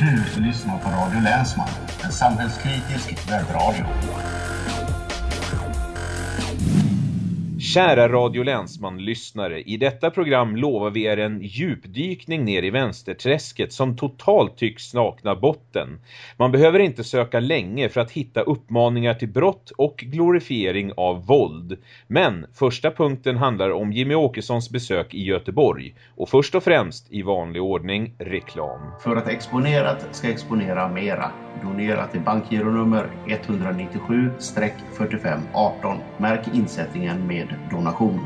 Du lyssnar på Radio Länsman, en samhällskritisk webbradio. Kära Radio Länsman-lyssnare, i detta program lovar vi er en djupdykning ner i vänsterträsket som totalt tycks sakna botten. Man behöver inte söka länge för att hitta uppmaningar till brott och glorifiering av våld. Men första punkten handlar om Jimmy Åkessons besök i Göteborg och först och främst i vanlig ordning reklam. För att exponerat ska exponera mera. Donera till bankgironummer 197-4518. Märk insättningen med donation.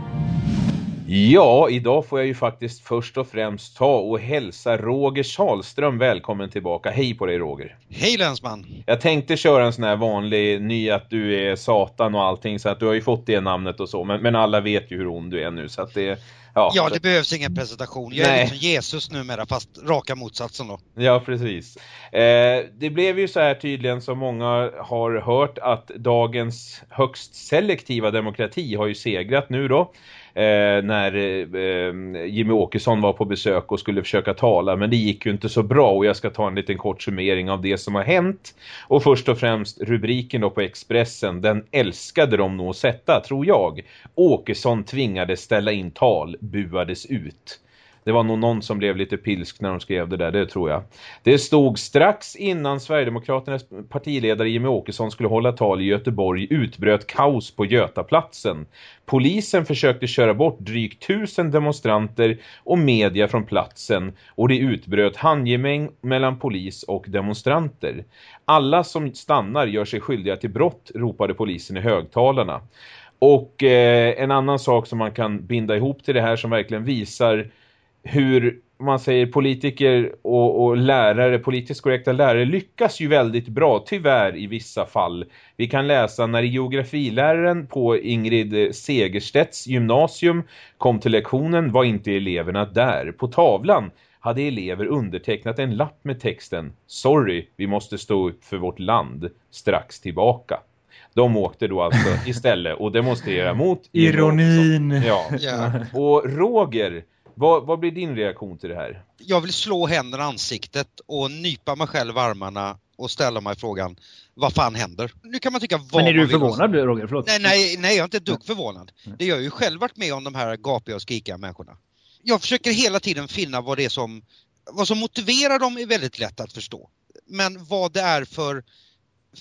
Ja, idag får jag ju faktiskt först och främst ta och hälsa Roger Salström välkommen tillbaka. Hej på dig Roger. Hej länsman. Jag tänkte köra en sån här vanlig ny att du är satan och allting så att du har ju fått det namnet och så. Men, men alla vet ju hur ond du är nu så att det... Ja, ja det så... behövs ingen presentation. Jag Nej. är liksom Jesus numera fast raka motsatsen då. Ja, precis. Eh, det blev ju så här tydligen som många har hört att dagens högst selektiva demokrati har ju segrat nu då Eh, när eh, Jimmy Åkesson var på besök och skulle försöka tala. Men det gick ju inte så bra och jag ska ta en liten kort summering av det som har hänt. Och först och främst rubriken då på Expressen, den älskade de nog att sätta tror jag. Åkesson tvingades ställa in tal, buades ut. Det var nog någon som blev lite pilsk när de skrev det där, det tror jag. Det stod strax innan Sverigedemokraternas partiledare Jimmy Åkesson skulle hålla tal i Göteborg utbröt kaos på Götaplatsen. Polisen försökte köra bort drygt tusen demonstranter och media från platsen och det utbröt handgemäng mellan polis och demonstranter. Alla som stannar gör sig skyldiga till brott, ropade polisen i högtalarna. Och eh, en annan sak som man kan binda ihop till det här som verkligen visar hur man säger politiker och, och, lärare, politiskt korrekta lärare lyckas ju väldigt bra, tyvärr i vissa fall. Vi kan läsa när geografiläraren på Ingrid Segerstedts gymnasium kom till lektionen var inte eleverna där. På tavlan hade elever undertecknat en lapp med texten Sorry, vi måste stå upp för vårt land strax tillbaka. De åkte då alltså istället och demonstrerade mot Ironin. Ja. ja. Och Roger vad, vad blir din reaktion till det här? Jag vill slå händerna i ansiktet och nypa mig själv armarna och ställa mig frågan, vad fan händer? Nu kan man tycka vad Men är du förvånad vill. Roger? Förlåt. Nej, nej, nej, jag är inte ett dugg förvånad. Det jag har ju själv varit med om de här gapiga och skrikiga människorna. Jag försöker hela tiden finna vad det är som, vad som motiverar dem är väldigt lätt att förstå. Men vad det är för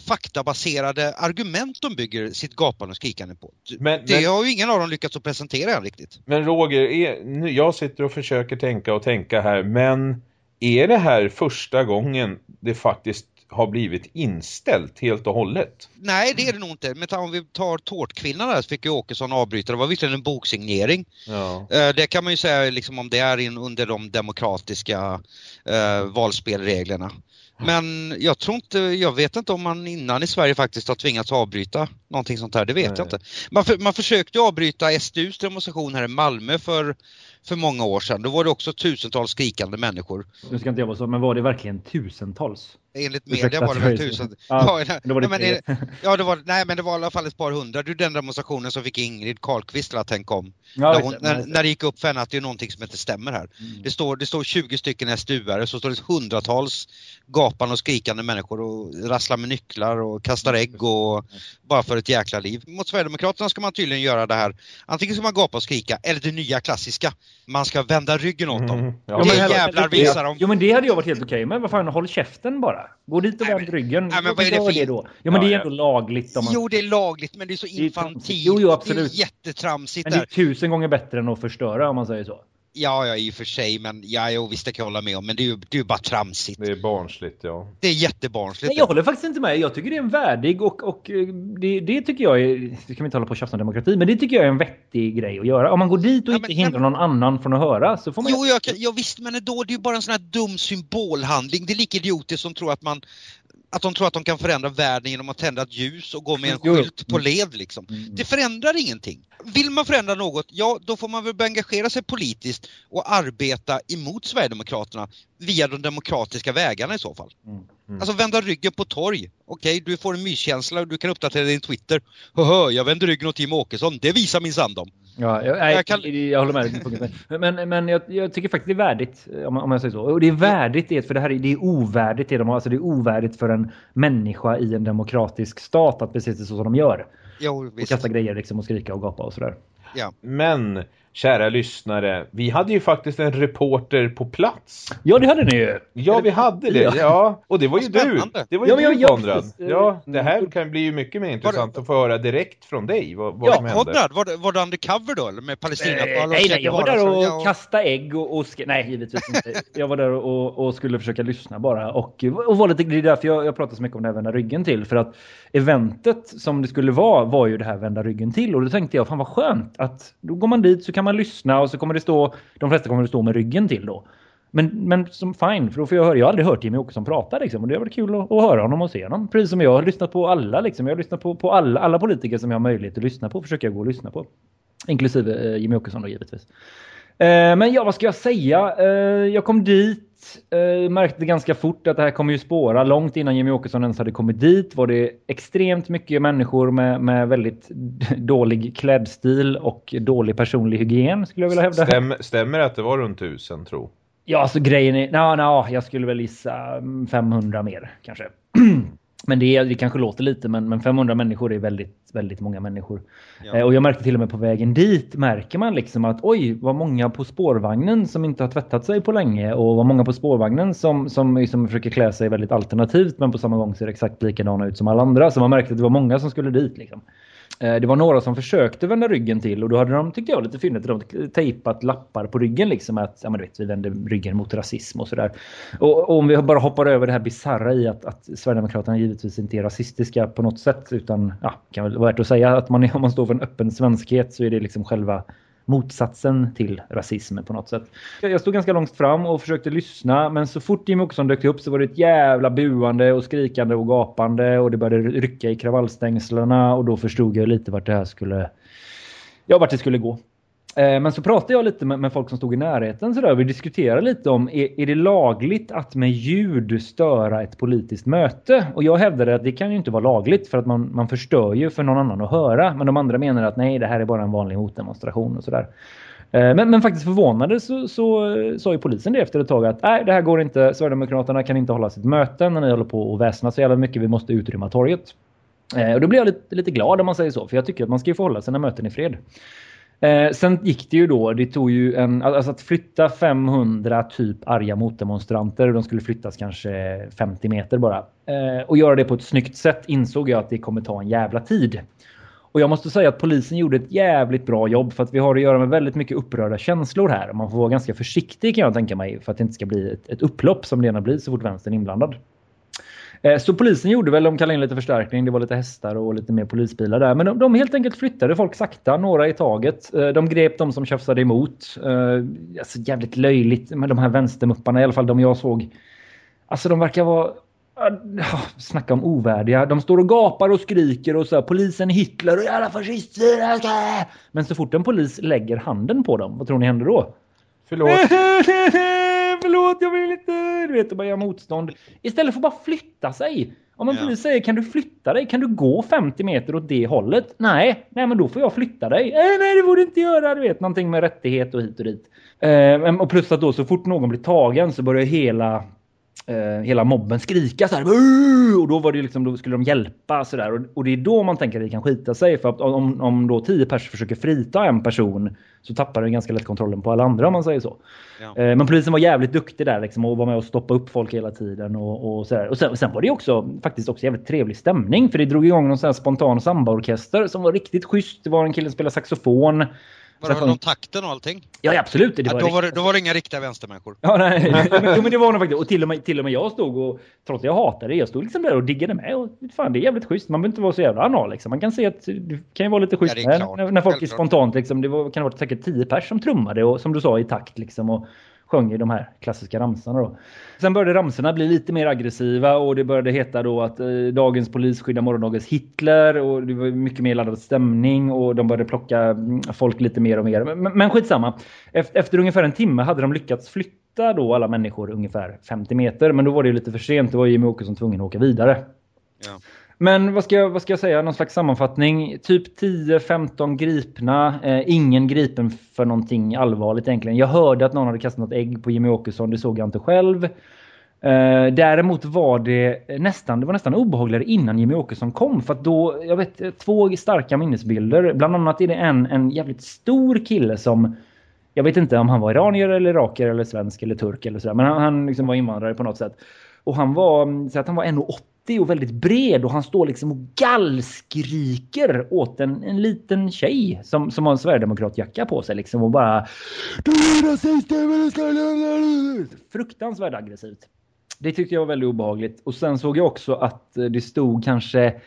faktabaserade argument de bygger sitt gapande och skrikande på. Men, det men, har ju ingen av dem lyckats att presentera än riktigt. Men Roger, är, jag sitter och försöker tänka och tänka här, men är det här första gången det faktiskt har blivit inställt helt och hållet? Nej, det är det nog inte. Men om vi tar Tårtkvinnan där så fick ju Åkesson avbryta. Det var visserligen en boksignering. Ja. Eh, det kan man ju säga liksom om det är in under de demokratiska eh, valspelreglerna. Men jag tror inte, jag vet inte om man innan i Sverige faktiskt har tvingats avbryta någonting sånt här, det vet Nej. jag inte. Man, för, man försökte avbryta SDUs demonstration här i Malmö för, för många år sedan. Då var det också tusentals skrikande människor. Nu ska inte jag vara så, men var det verkligen tusentals? Enligt media var det väl tusen. Ja, ja, det var det nej, men det, ja, det var, nej men det var i alla fall ett par hundra. Du den demonstrationen som fick Ingrid Carlqvist att tänka om. Ja, hon, när, när, det gick upp för henne att det är någonting som inte stämmer här. Mm. Det, står, det står 20 stycken SDU-are, så står det hundratals gapande och skrikande människor och rasslar med nycklar och kastar ägg och bara för ett jäkla liv. Mot Sverigedemokraterna ska man tydligen göra det här. Antingen ska man gapa och skrika eller det nya klassiska. Man ska vända ryggen åt dem. Mm. Ja. Det jävlar visar dem. Jo men det hade jag varit helt okej okay med. Vad fan, håll käften bara. Gå dit och vänd ryggen. Nej, men vad är det, för... det då? Ja men ja, det är ändå lagligt. Om man... Jo det är lagligt men det är så infantilt. Jo, jo absolut. Det är jättetramsigt Men det är tusen gånger bättre än att förstöra om man säger så. Ja, ja, i och för sig, men ja, jo, visst det kan jag hålla med om, men det är ju, det är ju bara tramsigt. Det är barnsligt, ja. Det är jättebarnsligt. Nej, jag håller faktiskt inte med. Jag tycker det är en värdig och, och eh, det, det tycker jag är, det kan vi inte hålla på och tjafsa om demokrati, men det tycker jag är en vettig grej att göra. Om man går dit och ja, inte men, hindrar någon annan från att höra så får man... Jo, jag, ja, visst, men då det är ju bara en sån här dum symbolhandling. Det är lika idiotiskt som tror att man att de tror att de kan förändra världen genom att tända ett ljus och gå med en skylt på led liksom. Mm. Det förändrar ingenting. Vill man förändra något, ja då får man väl engagera sig politiskt och arbeta emot Sverigedemokraterna via de demokratiska vägarna i så fall. Mm. Mm. Alltså vända ryggen på torg. Okej, okay, du får en myskänsla och du kan uppdatera din Twitter. Höhö, jag vänder ryggen åt Tim Åkesson. Det visar min sandom. Ja, jag, jag, jag, kan... jag håller med. men men jag, jag, tycker faktiskt det är värdigt, om, om jag säger så. Och det är värdigt, det, för det här är, det är ovärdigt det de har. Alltså det är ovärdigt för en människa i en demokratisk stat att bete sig så som de gör. Jo, visst. Och kasta grejer liksom och skrika och gapa och sådär. Ja. Men kära lyssnare, vi hade ju faktiskt en reporter på plats. Ja, det hade ni ju. Ja, vi hade det. Ja, och det var ju du. Det var ju ja, du, Konrad. Ja, det här kan bli ju mycket mer intressant att få höra direkt från dig vad, vad ja, som hände. Konrad, var, du undercover då? Eller med Palestina? Eh, nej, nej, jag var där och ja. kastade ägg och, och nej, givetvis inte. Jag var där och, och skulle försöka lyssna bara och, och var lite, det är därför jag, jag pratar så mycket om det här vända ryggen till. För att eventet som det skulle vara var ju det här vända ryggen till och då tänkte jag, fan vad skönt att då går man dit så kan man lyssna och så kommer det stå, de flesta kommer det stå med ryggen till då. Men, men som fine, för då får jag höra, jag har aldrig hört Jimmy Åkesson prata liksom, och det har varit kul att, att, höra honom och se honom. Precis som jag har lyssnat på alla liksom, jag har lyssnat på, på alla, alla politiker som jag har möjlighet att lyssna på, försöker jag gå och lyssna på. Inklusive eh, Jimmy Åkesson då givetvis. Eh, men ja, vad ska jag säga? Eh, jag kom dit, eh, märkte ganska fort att det här kommer ju spåra. Långt innan Jimmy Åkesson ens hade kommit dit var det extremt mycket människor med, med väldigt dålig klädstil och dålig personlig hygien skulle jag vilja hävda. Stäm, stämmer att det var runt tusen tro? Ja, alltså grejen är... No, no, jag skulle väl gissa 500 mer kanske. Men det, det kanske låter lite, men, men 500 människor är väldigt, väldigt många människor. Ja. Eh, och jag märkte till och med på vägen dit, märker man liksom att oj, vad många på spårvagnen som inte har tvättat sig på länge och vad många på spårvagnen som, som liksom försöker klä sig väldigt alternativt men på samma gång ser exakt likadana ut som alla andra. Så man märkte att det var många som skulle dit liksom. Eh, det var några som försökte vända ryggen till och då hade de, tyckte jag, lite fyndigt de tejpat lappar på ryggen liksom att ja, men du vet, vi vänder ryggen mot rasism och sådär. Och, och, om vi bara hoppar över det här bizarra i att, att Sverigedemokraterna givetvis inte är rasistiska på något sätt utan ja, kan väl vara värt att säga att man, om man står för en öppen svenskhet så är det liksom själva motsatsen till rasism på något sätt. Jag stod ganska långt fram och försökte lyssna men så fort Jimmie Åkesson dök upp så var det ett jävla buande och skrikande och gapande och det började rycka i kravallstängslarna och då förstod jag lite vart det här skulle ja, vart det skulle gå. Eh, men så pratade jag lite med, med, folk som stod i närheten så där. Vi diskuterade lite om är, är det lagligt att med ljud störa ett politiskt möte? Och jag hävdade att det kan ju inte vara lagligt för att man, man förstör ju för någon annan att höra. Men de andra menar att nej, det här är bara en vanlig motdemonstration och sådär. Eh, men, men, faktiskt förvånade så, så eh, sa ju polisen det efter ett tag att nej, det här går inte. Sverigedemokraterna kan inte hålla sitt möte när ni håller på och väsna så jävla mycket. Vi måste utrymma torget. Och då blir jag lite, lite glad om man säger så. För jag tycker att man ska ju få hålla sina möten i fred. Eh, sen gick det ju då, det tog ju en, alltså att flytta 500 typ arga motdemonstranter, de skulle flyttas kanske 50 meter bara. Eh, och göra det på ett snyggt sätt insåg jag att det kommer ta en jävla tid. Och jag måste säga att polisen gjorde ett jävligt bra jobb för att vi har att göra med väldigt mycket upprörda känslor här. Man får vara ganska försiktig kan jag tänka mig för att det inte ska bli ett, ett upplopp som det gärna blir så fort vänstern är inblandad. Eh, så polisen gjorde väl, de kallade in lite förstärkning, det var lite hästar och lite mer polisbilar där. Men de, de helt enkelt flyttade folk sakta, några i taget. Eh, de grep de som tjafsade emot. Eh, alltså jävligt löjligt med de här vänstermupparna, i alla fall de jag såg. Alltså de verkar vara snacka om ovärdiga. De står och gapar och skriker och så här, polisen Hitler och jävla fascister. Men så fort en polis lägger handen på dem, vad tror ni händer då? Förlåt. förlåt, jag vill inte, du vet, och bara göra motstånd. Istället för att bara flytta sig. Om en ja. polis säger, kan du flytta dig? Kan du gå 50 meter åt det hållet? Nej, nej men då får jag flytta dig. Eh, nej, det borde inte göra, du vet, någonting med rättighet och hit och dit. Eh, och plus att då så fort någon blir tagen så börjar hela eh, hela mobben skrika så här. Och då var det liksom, då skulle de hjälpa så där. Och, och, det är då man tänker att det kan skita sig. För att om, om då tio personer försöker frita en person så tappar den ganska lätt kontrollen på alla andra om man säger så. Ja. Eh, men polisen var jävligt duktig där liksom, och var med och stoppa upp folk hela tiden. Och, och, så där. och sen, sen, var det också faktiskt också jävligt trevlig stämning. För det drog igång någon sån här spontan sambaorkester som var riktigt schysst. Det var en kille som spelade saxofon. Var det någon takten och allting? Ja, absolut. Det var ja, då, var det, då var det inga riktiga vänstermänniskor. Ja, nej. men, men det var nog faktiskt. Och till och, med, till och med jag stod och, trots att jag hatade det, jag stod liksom där och diggade med. Och fan, det är jävligt schysst. Man behöver inte vara så jävla anal liksom. Man kan se att det kan ju vara lite schysst ja, när, när, folk är spontant liksom. Det var, kan ha varit säkert tio pers som trummade och som du sa i takt liksom. Och, sjöng ju de här klassiska ramsorna då. Sen började ramsorna bli lite mer aggressiva och det började heta då att eh, dagens polis skyddar morgondagens Hitler och det var mycket mer laddad stämning och de började plocka mm, folk lite mer och mer. Men, men skitsamma. Efter, efter ungefär en timme hade de lyckats flytta då alla människor ungefär 50 meter. Men då var det lite för sent. Då var Jimmie Åkesson tvungen att åka vidare. Ja. Men vad ska, jag, vad ska jag säga? Någon slags sammanfattning. Typ 10-15 gripna. Eh, ingen gripen för någonting allvarligt egentligen. Jag hörde att någon hade kastat något ägg på Jimmy Åkesson. Det såg jag inte själv. Eh, däremot var det nästan, det var nästan obehagligare innan Jimmy Åkesson kom. För att då, jag vet, två starka minnesbilder. Bland annat är det en, en jävligt stor kille som jag vet inte om han var iranier eller iraker eller svensk eller turk eller sådär. Men han, han liksom var invandrare på något sätt. Och han var, så att han var 1,80 och väldigt bred och han står liksom och gallskriker åt en, en liten tjej som, som har en Sverigedemokratjacka på sig liksom och bara Du är rasist! Fruktansvärt aggressivt. Det tyckte jag var väldigt obehagligt. Och sen såg jag också att eh, det stod kanske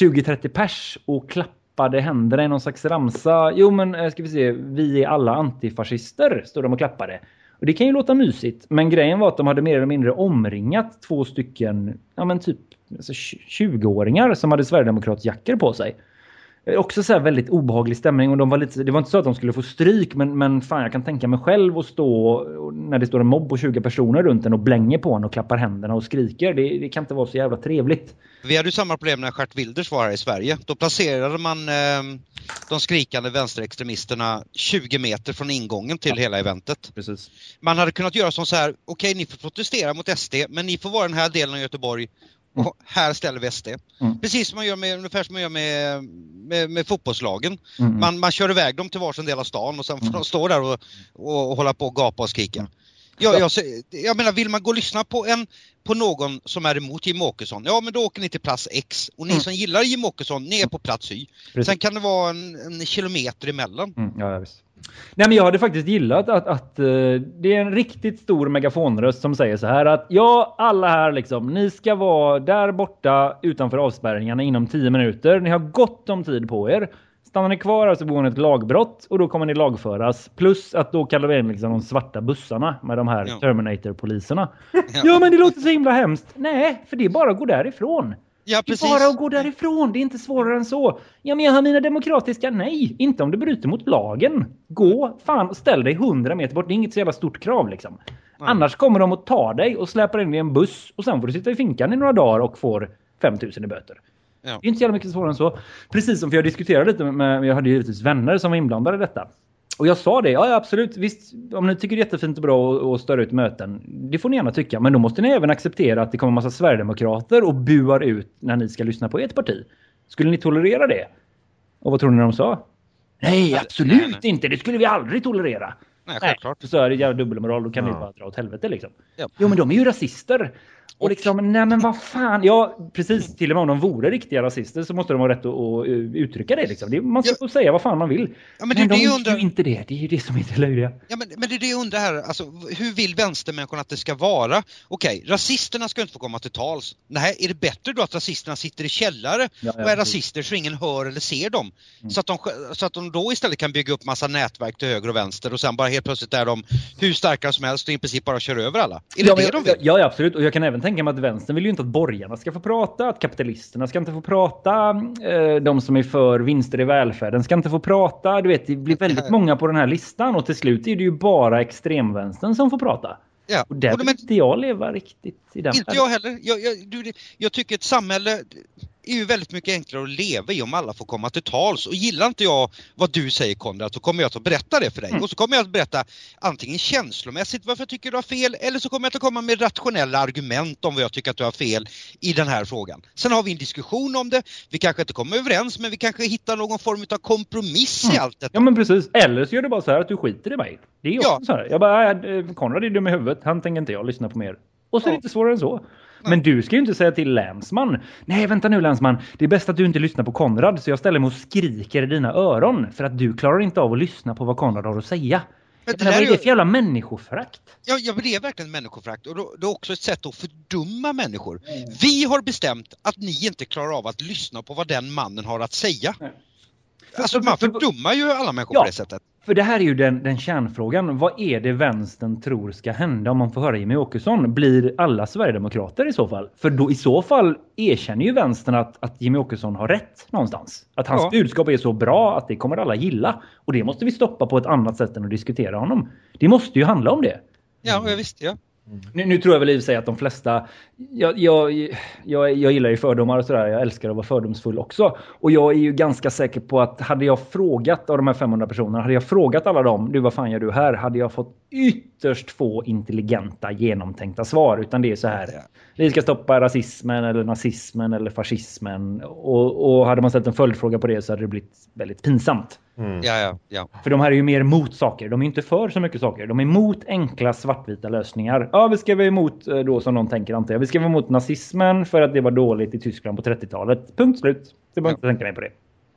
20-30 pers och klappade händerna i någon slags ramsa. Jo men eh, ska vi se, vi är alla antifascister, står de och klappade. Och det kan ju låta mysigt, men grejen var att de hade mer eller mindre omringat två stycken, ja men typ alltså 20-åringar som hade Sverigedemokratjackor på sig. Eh, också så väldigt obehaglig stämning och de var lite, det var inte så att de skulle få stryk men, men fan jag kan tänka mig själv att stå när det står en mobb på 20 personer runt en och blänger på en och klappar händerna och skriker. Det, det kan inte vara så jävla trevligt. Vi hade ju samma problem när Gert Wilders var här i Sverige. Då placerade man eh, de skrikande vänsterextremisterna 20 meter från ingången till ja. hela eventet. Precis. Man hade kunnat göra som så här, okej okay, ni får protestera mot SD men ni får vara den här delen av Göteborg och mm. här ställer vi SD. Mm. Precis som man gör med, ungefär som man gör med, med, med fotbollslagen. Mm. Man, man kör iväg dem till varsin del av stan och sen får mm. de stå där och, och, och hålla på och gapa och skrika. Jag, jag, jag menar, vill man gå och lyssna på, en, på någon som är emot Jim Åkesson, ja men då åker ni till plats X. Och ni mm. som gillar Jim Åkesson, ni är på plats Y. Precis. Sen kan det vara en, en kilometer emellan. Mm, ja, visst. Nej men jag hade faktiskt gillat att, att uh, det är en riktigt stor megafonröst som säger så här att ja, alla här liksom, ni ska vara där borta utanför avspärrningarna inom 10 minuter. Ni har gott om tid på er. Stannar ni kvar här så begår ni ett lagbrott och då kommer ni lagföras. Plus att då kallar vi in liksom de svarta bussarna med de här ja. Terminator-poliserna. Ja. ja men det låter så himla hemskt. Nej, för det är bara att gå därifrån. Ja, precis. Det är bara att gå därifrån. Det är inte svårare än så. Ja, men jag har mina demokratiska nej. Inte om du bryter mot lagen. Gå, fan, och ställ dig hundra meter bort. Det är inget så jävla stort krav liksom. Nej. Annars kommer de att ta dig och släpar in i en buss. Och sen får du sitta i finkan i några dagar och får 5000 i böter. Ja. Det är inte så jävla mycket svårare än så. Precis som för jag diskuterade lite med, jag hade givetvis vänner som var inblandade i detta. Och jag sa det, ja absolut, visst, om ni tycker det är jättefint och bra att störa ut möten, det får ni gärna tycka. Men då måste ni även acceptera att det kommer en massa Sverigedemokrater och buar ut när ni ska lyssna på ert parti. Skulle ni tolerera det? Och vad tror ni de sa? Nej, absolut nej, nej. inte, det skulle vi aldrig tolerera. Nej, självklart. Nej, så är det jävla dubbelmoral, då kan ja. ni bara dra åt helvete liksom. Ja. Jo, men de är ju rasister. Och liksom, nej men vad fan. Ja, precis. Till och med om de vore riktiga rasister så måste de ha rätt att, att uttrycka det. Liksom. det man ska ja. få säga vad fan man vill. Ja, men, men det, de det undrar... ju inte det. Det är ju det som är det löjliga. Ja, men, men det är det jag undrar här. Alltså, hur vill vänstermänniskorna att det ska vara? Okej, rasisterna ska inte få komma till tals. Nej, är det bättre då att rasisterna sitter i källare ja, och är rasister så ingen hör eller ser dem? Mm. Så, att de, så att de då istället kan bygga upp massa nätverk till höger och vänster och sen bara helt plötsligt är de hur starka som helst och i princip bara kör över alla. Är det ja, det de vill? Ja, absolut. Och jag kan även tänka tänka mig att vänstern vill ju inte att borgarna ska få prata, att kapitalisterna ska inte få prata, eh, de som är för vinster i välfärden ska inte få prata. Du vet, det blir väldigt många på den här listan och till slut är det ju bara extremvänstern som får prata. Ja. Och där vill inte jag leva riktigt i den. Inte jag heller. Jag, jag, du, jag tycker ett samhälle är ju väldigt mycket enklare att leva i om alla får komma till tals. Och gillar inte jag vad du säger Konrad så kommer jag att berätta det för dig. Mm. Och så kommer jag att berätta antingen känslomässigt varför jag tycker du har fel eller så kommer jag att komma med rationella argument om vad jag tycker att du har fel i den här frågan. Sen har vi en diskussion om det. Vi kanske inte kommer överens men vi kanske hittar någon form av kompromiss mm. i allt detta. Ja men precis. Eller så gör du bara så här att du skiter i mig. Det är också ja. så här. Jag bara, äh, Konrad är dum i huvudet. Han tänker inte jag lyssna på mer. Och så är det inte svårare än så. Men du ska ju inte säga till länsman. Nej, vänta nu länsman. Det är bäst att du inte lyssnar på Konrad så jag ställer mig och skriker i dina öron för att du klarar inte av att lyssna på vad Konrad har att säga. Men det, vad är det för jävla människoförakt? Ja, ja, det är verkligen människoförakt och det är också ett sätt att fördumma människor. Mm. Vi har bestämt att ni inte klarar av att lyssna på vad den mannen har att säga. Mm. Alltså man fördummar ju alla människor ja, på det sättet. För det här är ju den, den kärnfrågan. Vad är det vänstern tror ska hända om man får höra Jimmy Åkesson? Blir alla Sverigedemokrater i så fall? För då i så fall erkänner ju vänstern att, att Jimmy Åkesson har rätt någonstans. Att hans ja. budskap är så bra att det kommer alla gilla. Och det måste vi stoppa på ett annat sätt än att diskutera honom. Det måste ju handla om det. Ja, mm. visst, ja. Mm. Nu, nu, tror jag väl i och för sig att de flesta... Jag, jag, jag, jag gillar ju fördomar och sådär. Jag älskar att vara fördomsfull också. Och jag är ju ganska säker på att hade jag frågat av de här 500 personerna, hade jag frågat alla dem, du vad fan gör du här? Hade jag fått ytterst få intelligenta, genomtänkta svar. Utan det är så här. Vi ska stoppa rasismen eller nazismen eller fascismen. Och, och hade man ställt en följdfråga på det så hade det blivit väldigt pinsamt. Mm. Ja, ja, ja. För de här är ju mer mot saker. De är inte för så mycket saker. De är emot enkla svartvita lösningar. Ja, vi ska vara emot eh, då som någon tänker antar jag. Vi ska vara emot nazismen för att det var dåligt i Tyskland på 30-talet. Punkt slut. Det behöver ja. inte tänka mig på det.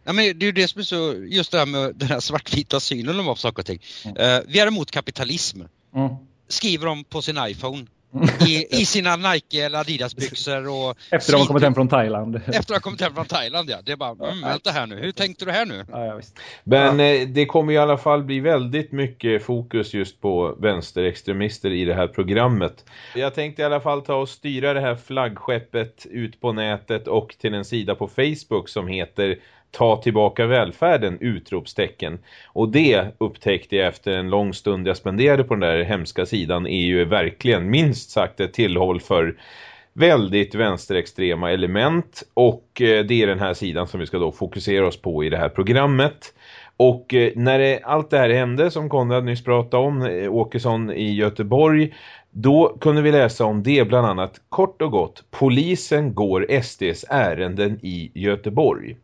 Ja, men det är ju det som är så, just det här med den här svartvita synen på saker och ting. Mm. Uh, vi är emot kapitalism. Mm. Skriver de på sin iPhone i, i sina Nike eller Adidas byxor och... Efter att ha kommit hem från Thailand. Efter att ha kommit hem från Thailand, ja. Det är bara, mm, vänta här nu, hur tänkte du här nu? Ja, ja, visst. Men eh, det kommer i alla fall bli väldigt mycket fokus just på vänsterextremister i det här programmet. Jag tänkte i alla fall ta och styra det här flaggskeppet ut på nätet och till en sida på Facebook som heter ta tillbaka välfärden, utropstecken. Och det upptäckte jag efter en lång stund jag spenderade på den där hemska sidan är ju verkligen minst sagt ett tillhåll för väldigt vänsterextrema element och eh, det är den här sidan som vi ska då fokusera oss på i det här programmet. Och eh, när det, allt det här hände som Konrad nyss pratade om, eh, Åkesson i Göteborg, då kunde vi läsa om det bland annat kort och gott. Polisen går SDs ärenden i Göteborg.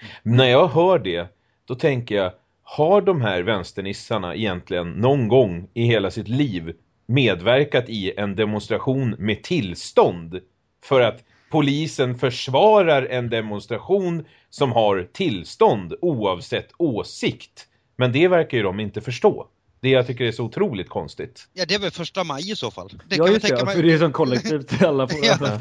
Mm. När jag hör det, då tänker jag, har de här vänsternissarna egentligen någon gång i hela sitt liv medverkat i en demonstration med tillstånd för att polisen försvarar en demonstration som har tillstånd oavsett åsikt. Men det verkar ju de inte förstå. Det jag tycker är så otroligt konstigt. Ja, det är väl första maj i så fall. Det ja, kan just tänka det, mig... för det är som kollektivt alla får ja.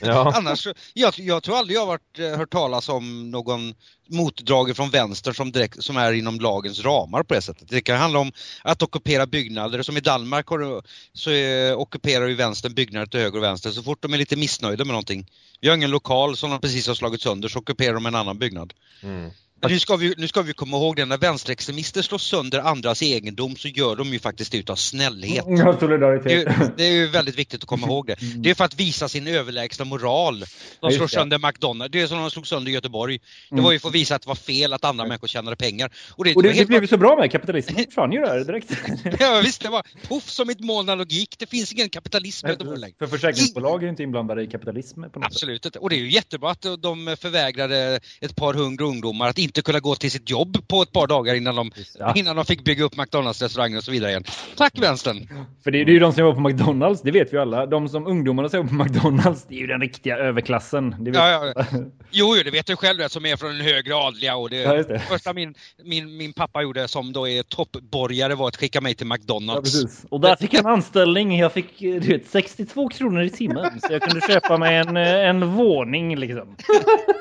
ja. Annars, jag, jag tror aldrig jag har varit, eh, hört talas om någon motdrag från vänster som, direkt, som är inom lagens ramar på det sättet. Det kan handla om att ockupera byggnader. Som i Danmark har, så är, ockuperar ju vänstern byggnader till höger och vänster. Så fort de är lite missnöjda med någonting. Vi har ingen lokal som de precis har slagit sönder så ockuperar de en annan byggnad. Mm. Nu ska, vi, nu ska vi komma ihåg det, när vänsterextremister slår sönder andras egendom så gör de ju faktiskt det utav snällhet. Ja, solidaritet. Det, det, är ju väldigt viktigt att komma ihåg det. Mm. Det är för att visa sin överlägsna moral. De slår sönder McDonalds. Det är som de slog sönder Göteborg. Det var ju för att visa att det var fel att andra människor tjänade pengar. Och det, och det, det blev ju så bra med kapitalismen. försvann ju där direkt. ja visst, det var poff som ett moln av logik. Det finns ingen kapitalism i Göteborg längre. För försäkringsbolag är ju inte inblandade i kapitalism på något Absolut inte. Och det är ju jättebra att de förvägrade ett par hundra ungdomar att inte kunna gå till sitt jobb på ett par dagar innan de, ja. innan de fick bygga upp McDonalds-restaurangen och så vidare igen. Tack vänstern! För det, det är ju de som jobbar på McDonalds, det vet vi alla. De som ungdomarna som jobbar på McDonalds, det är ju den riktiga överklassen. Det vet ja, ja. Jo, det vet du själv som är från den högre adliga. Och det, ja, det. första min, min, min pappa gjorde som då är toppborgare var att skicka mig till McDonalds. Ja, och där fick jag en anställning. Jag fick du vet, 62 kronor i timmen. Så jag kunde köpa mig en, en våning liksom.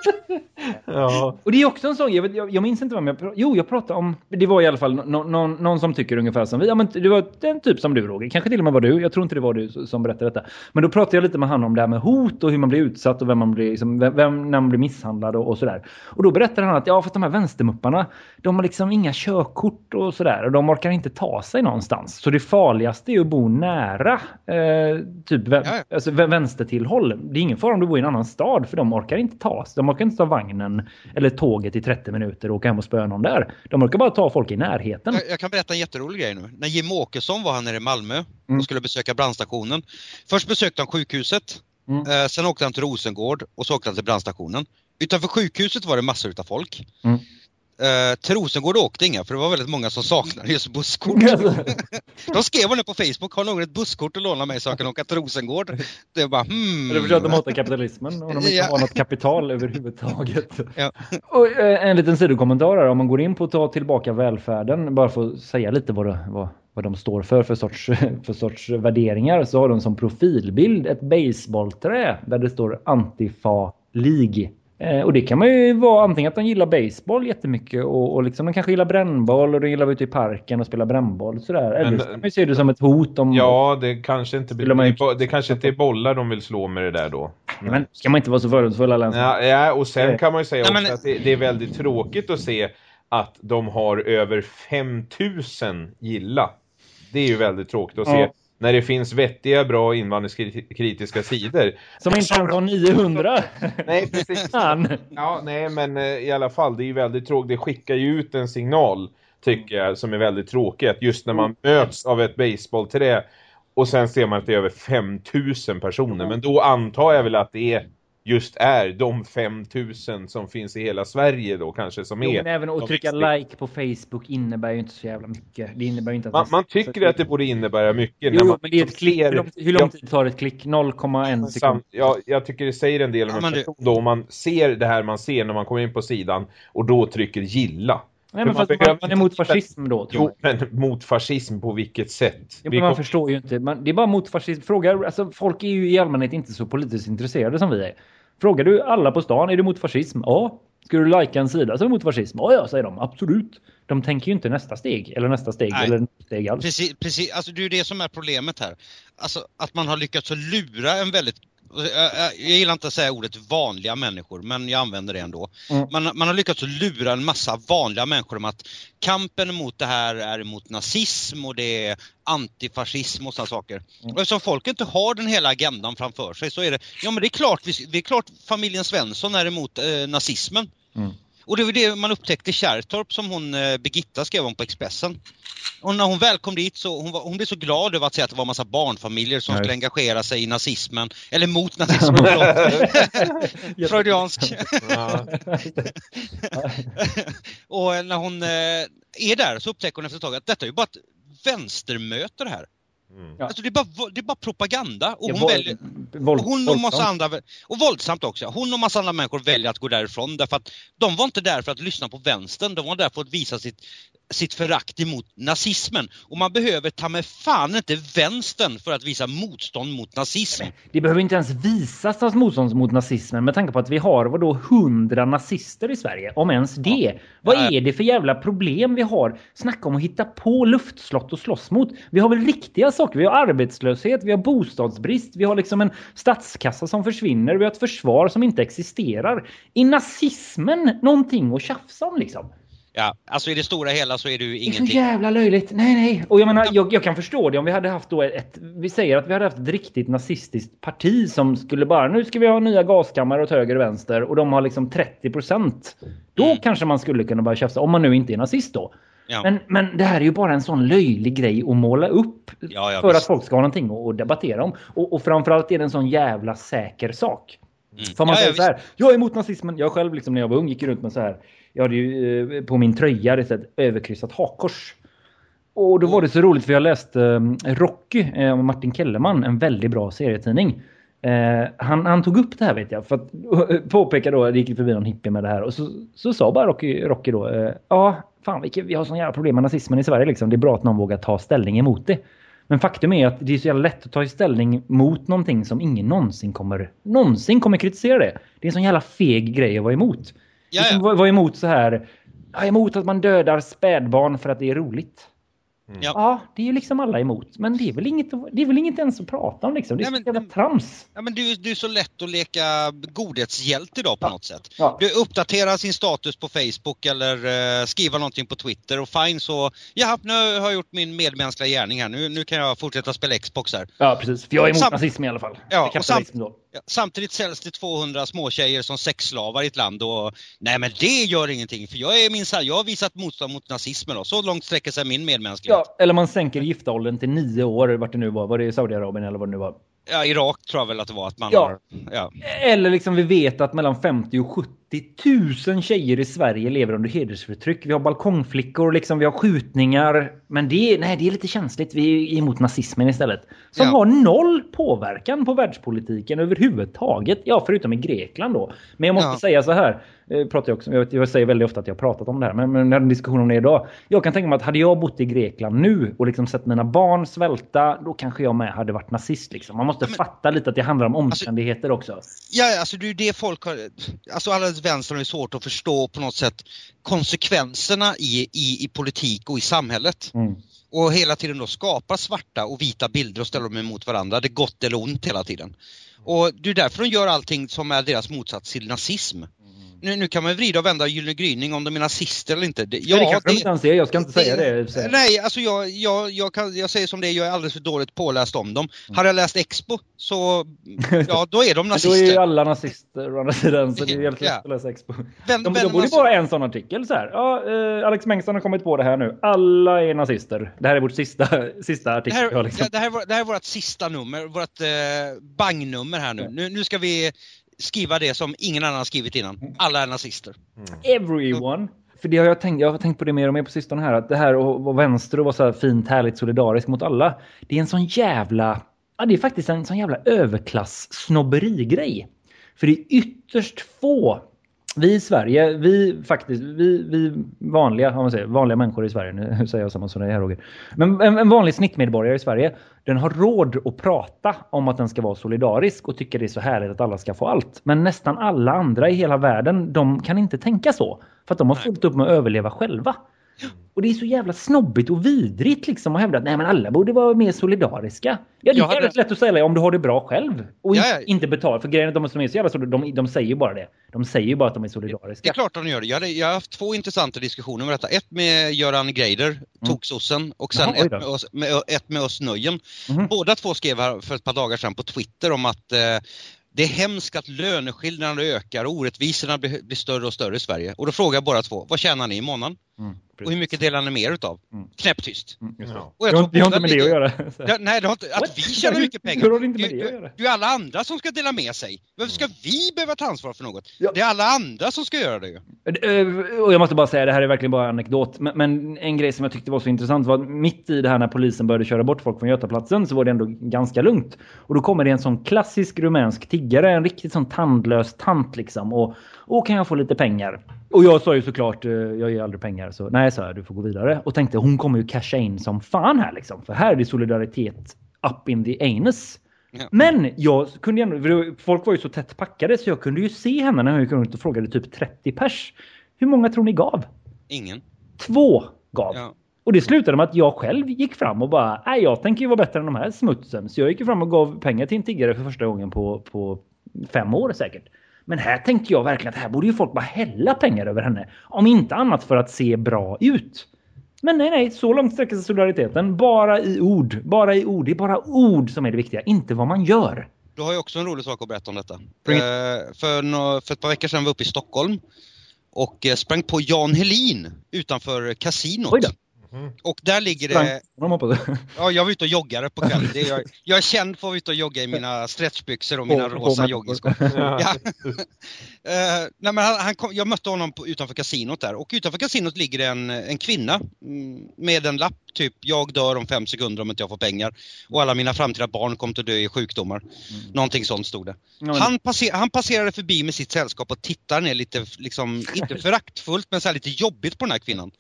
ja. Och det är också en sån, jag, jag, jag minns inte vad jag Jo, jag pratade om... Det var i alla fall no, no, någon som tycker ungefär som vi. Ja, men det var den typ som du, Roger. Kanske till och med var du. Jag tror inte det var du som berättade detta. Men då pratade jag lite med han om det här med hot och hur man blir utsatt och vem man blir, liksom, vem, vem, när man blir misshandlad och, och sådär. Och då berättade han att ja, för att de här vänstermupparna, de har liksom inga körkort och sådär. Och de orkar inte ta sig någonstans. Så det farligaste är att bo nära eh, typ vä ja. alltså, vänstertillhåll. Det är ingen fara om du bor i en annan stad för de orkar inte ta sig. De orkar inte ta vagnen eller tåget i 30 minuter och åka hem och spöa någon där. De brukar bara ta folk i närheten. Jag, jag kan berätta en jätterolig grej nu. När Jim Åkesson var här nere i Malmö mm. och skulle besöka brandstationen. Först besökte han sjukhuset. Mm. Eh, sen åkte han till Rosengård och så åkte han till brandstationen. Utanför sjukhuset var det massor av folk. Mm. Eh, till Rosengård åkte inga för det var väldigt många som saknade just busskort. de skrev nu på Facebook, har någon ett busskort att låna mig så jag kan åka till Rosengård? Det är bara hmm. Det för att de hatar kapitalismen och de inte har något kapital överhuvudtaget. Ja. Och, eh, en liten sidokommentar här, om man går in på att ta tillbaka välfärden, bara för att säga lite vad, det, vad, vad de står för för sorts, för sorts värderingar, så har de som profilbild ett baseballträ där det står Antifa League och det kan man ju vara antingen att de gillar baseball jättemycket och, och liksom de kanske gillar brännboll och de gillar att vara ute i parken och spela brännboll sådär. Eller så kan man ju se det som ett hot om... Ja, det kanske inte, blir, det kanske inte är bollar de vill slå med det där då. Mm. Men ska man inte vara så fördomsfull alla ja, ja, och sen kan man ju säga också men... att det, det är väldigt tråkigt att se att de har över 5000 gilla Det är ju väldigt tråkigt att se när det finns vettiga, bra invandringskritiska sidor. Som inte ens har 900. nej, precis. ja, nej, men eh, i alla fall, det är ju väldigt tråkigt. Det skickar ju ut en signal, tycker jag, som är väldigt tråkig. Att just när man möts av ett baseballträ och sen ser man att det är över 5000 personer. Men då antar jag väl att det är just är de 5000 som finns i hela Sverige då kanske som jo, är. Men även att trycka like på Facebook innebär ju inte så jävla mycket. Det innebär inte att man, man tycker att det borde innebära mycket. Jo, man, men det är ett klick. Hur lång, hur lång tid tar ett klick? 0,1 sekund. Ja, jag tycker det säger en del om ja, en person då. Om man ser det här man ser när man kommer in på sidan och då trycker gilla. Nej, men man, man, man är mot fascism då, tror jo, jag. men mot fascism på vilket sätt? Ja, men man kom... förstår ju inte. Man, det är bara mot fascism. Fråga, alltså, folk är ju i allmänhet inte så politiskt intresserade som vi är. Frågar du alla på stan, är du mot fascism? Ja. Ska du lajka en sida som är mot fascism? Ja, ja, säger de. Absolut. De tänker ju inte nästa steg, eller nästa steg, Nej. eller nästa steg alls. Precis, precis. Alltså det är ju det som är problemet här. Alltså att man har lyckats lura en väldigt jag gillar inte att säga ordet vanliga människor, men jag använder det ändå. Mm. Man, man, har lyckats lura en massa vanliga människor om att kampen mot det här är emot nazism och det är antifascism och sådana saker. Mm. Och eftersom folk inte har den hela agendan framför sig så är det, ja men det är klart, det är klart familjen Svensson är emot eh, nazismen. Mm. Och det var det man upptäckte i Kärrtorp som hon, eh, Birgitta skrev om på Expressen. Och när hon väl kom dit så hon, var, hon blev så glad över att se att det var en massa barnfamiljer som Nej. skulle engagera sig i nazismen, eller mot nazismen, Freudiansk. och när hon eh, är där så upptäcker hon efter ett tag att detta är ju bara ett vänstermöte det här. Mm. Alltså det är, bara, det är bara propaganda. Och hon, ja, väljer, våld, och hon och massa andra, och våldsamt också. Hon och massa andra människor väljer att gå därifrån därför att de var inte där för att lyssna på vänstern. De var där för att visa sitt, sitt förakt emot nazismen. Och man behöver ta med fan inte vänstern för att visa motstånd mot nazism. Det behöver inte ens visas som motstånd mot nazismen med tanke på att vi har vadå, hundra nazister i Sverige. Om ens det. Ja. Vad är det för jävla problem vi har? Snacka om att hitta på luftslott och slåss mot. Vi har väl riktiga saker. Vi har arbetslöshet, vi har bostadsbrist, vi har liksom en statskassa som försvinner, vi har ett försvar som inte existerar. Är nazismen någonting att tjafsa om liksom? Ja, alltså i det stora hela så är det ju ingenting. Det är så jävla löjligt. Nej, nej. Och jag menar, jag, jag, kan förstå det om vi hade haft då ett, vi säger att vi hade haft ett riktigt nazistiskt parti som skulle bara, nu ska vi ha nya gaskammare åt höger och vänster och de har liksom 30 procent. Då mm. kanske man skulle kunna börja tjafsa, om man nu inte är nazist då. Ja. Men, men det här är ju bara en sån löjlig grej att måla upp ja, ja, för visst. att folk ska ha någonting att debattera om. Och, och framförallt är det en sån jävla säker sak. Mm. För man säger så här, jag är emot nazismen. Jag själv liksom när jag var ung gick runt med så här jag hade ju eh, på min tröja det ett överkryssat hakkors. Och då var det så roligt för jag läste eh, Rocky eh, av Martin Kellerman, en väldigt bra serietidning. han, han tog upp det här vet jag för att påpeka då, det gick förbi någon hippie med det här och så, så sa bara Rocky, Rocky då, ja fan vilket, vi har sån jävla problem med nazismen i Sverige liksom, det är bra att någon vågar ta ställning emot det. Men faktum är att det är så jävla lätt att ta ställning mot någonting som ingen någonsin kommer, någonsin kommer kritisera det. Det är en sån jävla feg grej att vara emot. Ja, liksom ja. Var emot så här. Jag är emot att man dödar spädbarn för att det är roligt. Mm. Ja. det är ju liksom alla emot. Men det är väl inget, det är väl inget ens att prata om liksom. Det är Nej, så jävla trams. Ja, men du, du är så lätt att leka godhetshjälte idag på ja. något sätt. Ja. Du uppdaterar sin status på Facebook eller uh, skriver någonting på Twitter och fine så, ja nu har jag gjort min medmänskliga gärning här. Nu, nu kan jag fortsätta spela Xbox här. Ja, precis. För jag är emot Sam nazism i alla fall. Ja, och sam då. Samtidigt säljs det 200 småtjejer som sexslavar i ett land och nej men det gör ingenting för jag är minsann, jag har visat motstånd mot nazismen och så långt sträcker sig min medmänsklighet. Ja, eller man sänker giftåldern till nio år vart det nu var. Var det Saudiarabien eller vad det nu var? Ja, Irak tror jag väl att det var att man ja. har... Ja. Eller liksom vi vet att mellan 50 och 70 000 tjejer i Sverige lever under hedersförtryck. Vi har balkongflickor, liksom, vi har skjutningar. Men det är, nej, det är lite känsligt. Vi är emot nazismen istället. Som ja. har noll påverkan på världspolitiken överhuvudtaget. Ja, förutom i Grekland då. Men jag måste ja. säga så här. Jag, pratar också, jag, jag säger väldigt ofta att jag har pratat om det här. Men, men den diskussionen om det idag. Jag kan tänka mig att hade jag bott i Grekland nu och liksom sett mina barn svälta. Då kanske jag med hade varit nazist. Liksom. Man måste men, fatta lite att det handlar om alltså- omständigheter alltså, också. Ja, alltså det är det folk har... Alltså alla vänstern är svårt att förstå på något sätt konsekvenserna i, i, i politik och i samhället. Mm. Och hela tiden då skapar svarta och vita bilder och ställer dem emot varandra. Det är gott eller ont hela tiden. Och det är därför de gör allting som är deras motsats till nazism. Nu, nu kan man vrida och vända Gyllene Gryning om de är nazister eller inte. Det, ja, det kanske det, de inte ens är, jag ska inte säga det. det. Nej, alltså jag, jag, jag, kan, jag säger som det är, jag är alldeles för dåligt påläst om dem. Mm. Hade jag läst Expo så, ja då är de nazister. då är ju alla nazister å andra sidan, så det är helt lätt att läsa Expo. Vänd, de, de borde bara en sån artikel så här. Ja, eh, Alex Bengtsson har kommit på det här nu. Alla är nazister. Det här är vårt sista, sista artikel. Det här, liksom. det, här, det här är vårt sista nummer, vårt eh, bangnummer här nu. Ja. nu. Nu ska vi skriva det som ingen annan har skrivit innan. Alla är nazister. Mm. Everyone. För det har jag tänkt, jag har tänkt på det mer och mer på sistone här. Att det här att vara vänster och vara så här fint, härligt, solidarisk mot alla. Det är en sån jävla... Ja, det är faktiskt en sån jävla överklass snobberigrej. För det är ytterst få vi i Sverige, vi faktiskt, vi, vi vanliga, om man säger, vanliga människor i Sverige, nu säger jag samma som det här Roger. Men en, en, vanlig snittmedborgare i Sverige, den har råd att prata om att den ska vara solidarisk och tycker det är så härligt att alla ska få allt. Men nästan alla andra i hela världen, de kan inte tänka så. För att de har fullt upp med att överleva själva. Och det är så jävla snobbigt och vidrigt liksom att hävda att nej men alla borde vara mer solidariska. Ja, det är hade... lätt att säga om du har det bra själv och ja, ja. inte betala. För grejen är att de som är så jävla solidariska, de, de säger ju bara det. De säger ju bara att de är solidariska. Det är klart de gör det. Jag, hade, jag har haft två intressanta diskussioner med detta. Ett med Göran Greider, mm. toksossen, och sen Jaha, ett, med oss, med, ett med oss Nöjen. Mm. Båda två skrev här för ett par dagar sedan på Twitter om att eh, det är hemskt att löneskillnaderna ökar och orättvisorna blir, blir, större och större i Sverige. Och då frågar jag båda två, vad tjänar ni i månaden? Mm. Och hur mycket delar ni mer utav? Mm. Knäpptyst. Mm, och jag det har, det har inte med det att göra. Ja, nej, det har inte, att What? vi tjänar mycket pengar. Det, inte med det, att göra. det är alla andra som ska dela med sig. Varför ska vi behöva ta ansvar för något? Ja. Det är alla andra som ska göra det ju. Eh, och jag måste bara säga, det här är verkligen bara anekdot. Men, men, en grej som jag tyckte var så intressant var att mitt i det här när polisen började köra bort folk från Götaplatsen så var det ändå ganska lugnt. Och då kommer det en sån klassisk rumänsk tiggare, en riktigt sån tandlös tant liksom. Och, och kan jag få lite pengar? Och jag sa ju såklart, eh, jag ger aldrig pengar. Så nej, så här, du får gå vidare. Och tänkte, hon kommer ju casha in som fan här liksom. För här är det solidaritet up in the anus. Ja. Men jag kunde ändå, folk var ju så tätt packade så jag kunde ju se henne när jag gick runt och frågade typ 30 pers. Hur många tror ni gav? Ingen. Två gav. Ja. Och det slutade med att jag själv gick fram och bara, nej jag tänker ju vara bättre än de här smutsen. Så jag gick fram och gav pengar till en tiggare för första gången på, på fem år säkert. Men här tänkte jag verkligen att här borde ju folk bara hälla pengar över henne. Om inte annat för att se bra ut. Men nej, nej, så långt sträcker sig solidariteten. Bara i ord. Bara i ord. Det är bara ord som är det viktiga, inte vad man gör. Du har ju också en rolig sak att berätta om detta. Eh, för, no för ett par veckor sedan var vi uppe i Stockholm och eh, sprang på Jan Helin utanför kasinot. Mm. Och där ligger det... Ja, jag var ute och joggade på kvällen. Jag, jag är känd för att vara ute och jogga i mina stretchbyxor och mina rosa joggingskor. Ja. uh, nej, men han, han kom, jag mötte honom på, utanför kasinot där och utanför kasinot ligger det en, en kvinna mm, med en lapp typ jag dör om fem sekunder om inte jag får pengar och alla mina framtida barn kommer att dö i sjukdomar. Mm. Någonting sånt stod det. Mm. Han, passer, han passerade förbi med sitt sällskap och tittade ner lite, liksom, inte föraktfullt men så lite jobbigt på den här kvinnan.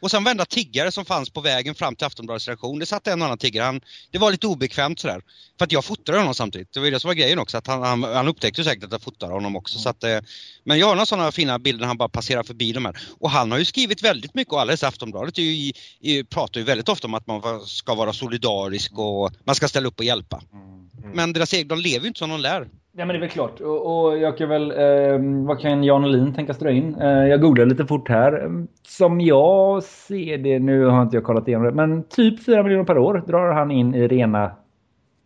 Och sen varenda tiggare som fanns på vägen fram till Aftonbladets redaktion, det satt en och annan tiggare. Han, det var lite obekvämt sådär. För att jag fotade honom samtidigt. Det var det som var grejen också, att han, han, han upptäckte säkert att jag fotade honom också. Mm. Så att, eh, men jag har några sådana fina bilder när han bara passerar förbi de här. Och han har ju skrivit väldigt mycket och alldeles Aftonbladet är ju, i, pratar ju väldigt ofta om att man ska vara solidarisk och man ska ställa upp och hjälpa. Mm. Mm. Men deras egna, de lever ju inte som de lär. Ja men det är väl klart. Och, och jag kan väl, eh, vad kan Jan Olin tänkas dra in? Eh, jag googlar lite fort här. Ehm, som jag ser det, nu har inte jag kollat igenom det, men typ 4 miljoner per år drar han in i rena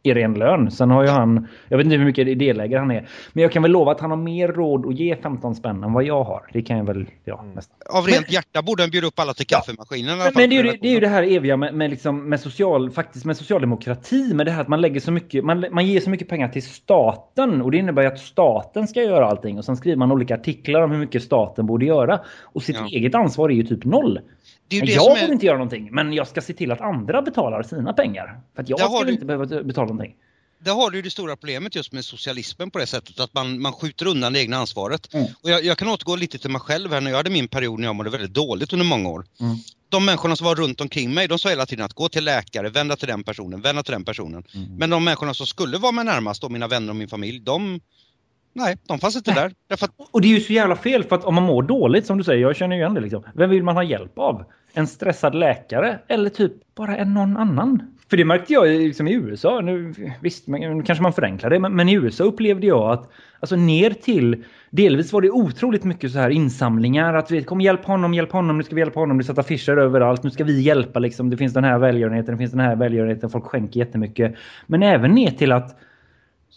i ren lön. Sen har ju han, jag vet inte hur mycket delägare han är. Men jag kan väl lova att han har mer råd att ge 15 spänn än vad jag har. Det kan jag väl, ja mm. nästan. Av rent men, hjärta borde han bjuda upp alla till kaffemaskinen. Men, men det, är ju, det är ju det här eviga med, med, liksom, med, social, faktiskt med socialdemokrati. Med det här att man lägger så mycket, man, man ger så mycket pengar till staten. Och det innebär ju att staten ska göra allting. Och sen skriver man olika artiklar om hur mycket staten borde göra. Och sitt ja. eget ansvar är ju typ noll jag borde är... inte göra någonting, men jag ska se till att andra betalar sina pengar. För att jag ska du... inte behöva betala någonting. Där har du det stora problemet just med socialismen på det sättet att man, man skjuter undan det egna ansvaret. Mm. Och jag, jag, kan återgå lite till mig själv här när jag hade min period när jag mådde väldigt dåligt under många år. Mm. De människorna som var runt omkring mig, de sa hela tiden att gå till läkare, vända till den personen, vända till den personen. Mm. Men de människorna som skulle vara mig närmast, då, mina vänner och min familj, de nej, de fanns inte där. Att... Och det är ju så jävla fel för att om man mår dåligt som du säger, jag känner ju igen det liksom. Vem vill man ha hjälp av? En stressad läkare eller typ bara en någon annan? För det märkte jag liksom i USA. Nu, visst, nu kanske man förenklar det, men, men, i USA upplevde jag att alltså ner till delvis var det otroligt mycket så här insamlingar att vi kommer hjälpa honom, hjälp honom, nu ska vi hjälpa honom, det sätter affischer överallt, nu ska vi hjälpa liksom, det finns den här välgörenheten, det finns den här välgörenheten, folk skänker jättemycket. Men även ner till att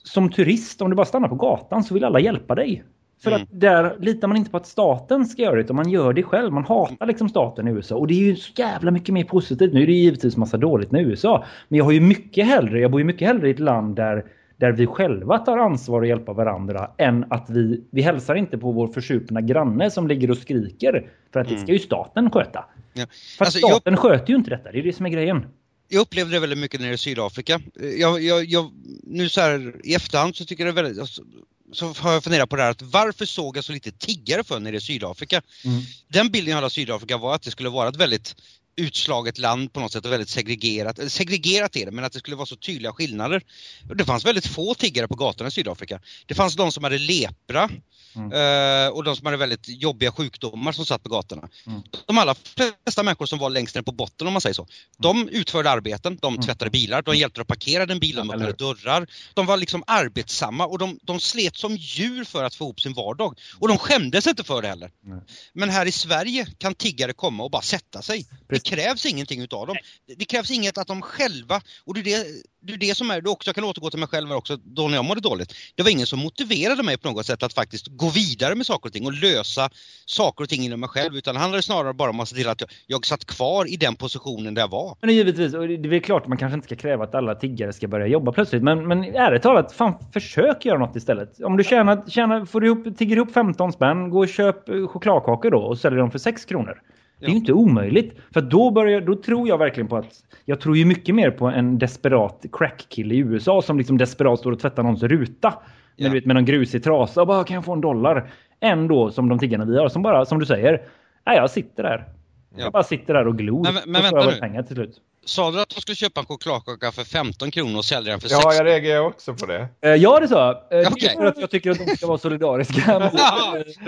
som turist, om du bara stannar på gatan så vill alla hjälpa dig. För mm. att där litar man inte på att staten ska göra det utan man gör det själv. Man hatar liksom staten i USA. Och det är ju så jävla mycket mer positivt. Nu är det givetvis massa dåligt med USA. Men jag har ju mycket hellre, jag bor ju mycket hellre i ett land där, där vi själva tar ansvar och hjälper varandra än att vi, vi hälsar inte på vår försupna granne som ligger och skriker. För att det ska ju mm. staten sköta. Ja. För alltså, staten jag... sköter ju inte detta, det är det som är grejen jag upplevde det väldigt mycket nere i Sydafrika. Jag, jag, jag, nu så här i efterhand så tycker jag det är väldigt, så har jag funderat på det här att varför såg jag så lite tiggare för nere i Sydafrika? Mm. Den bilden jag hade av Sydafrika var att det skulle vara ett väldigt utslaget land på något sätt och väldigt segregerat. Eller segregerat är det, men att det skulle vara så tydliga skillnader. Det fanns väldigt få tiggare på gatorna i Sydafrika. Det fanns de som hade lepra mm. Eh, och de som hade väldigt jobbiga sjukdomar som satt på gatorna. Mm. De allra flesta människor som var längst ner på botten om man säger så, de utförde arbeten, de mm. tvättade bilar, de hjälpte att parkera den bilen, de öppnade dörrar. De var liksom arbetsamma och de, de slet som djur för att få ihop sin vardag. Och de skämdes inte för det heller. Men här i Sverige kan tiggare komma och bara sätta sig. Det krävs ingenting utav dem. Det krävs inget att de själva, och det är det, det, är det som är, det också, jag kan återgå till mig själv också, då när jag mådde dåligt. Det var ingen som motiverade mig på något sätt att faktiskt gå vidare med saker och ting och lösa saker och ting inom mig själv. Utan det handlade snarare bara om att se till att jag, jag satt kvar i den positionen där jag var. Men givetvis, och det är klart man kanske inte ska kräva att alla tiggare ska börja jobba plötsligt. Men, men ärligt talat, fan försök göra något istället. Om du tjänar, tjänar, får du ihop, tigger ihop 15 spänn, gå och köp chokladkakor då och sälj dem för 6 kronor. Det är ju inte omöjligt. För då, börjar, då tror jag verkligen på att... Jag tror ju mycket mer på en desperat crack-kille i USA som liksom desperat står och tvättar någons ruta. Ja. Med, med någon grusig trasa och bara kan jag få en dollar? Än då som de tiggarna vi har som bara, som du säger, nej jag sitter där. Ja. Jag bara sitter där och glor. Men, men vänta nu. pengar till slut. Sa du att de skulle köpa en chokladkaka för 15 kronor och sälja den för 6 Ja, jag reagerar också på det. Eh, ja, det sa jag. Eh, okay. För att jag tycker att de ska vara solidariska.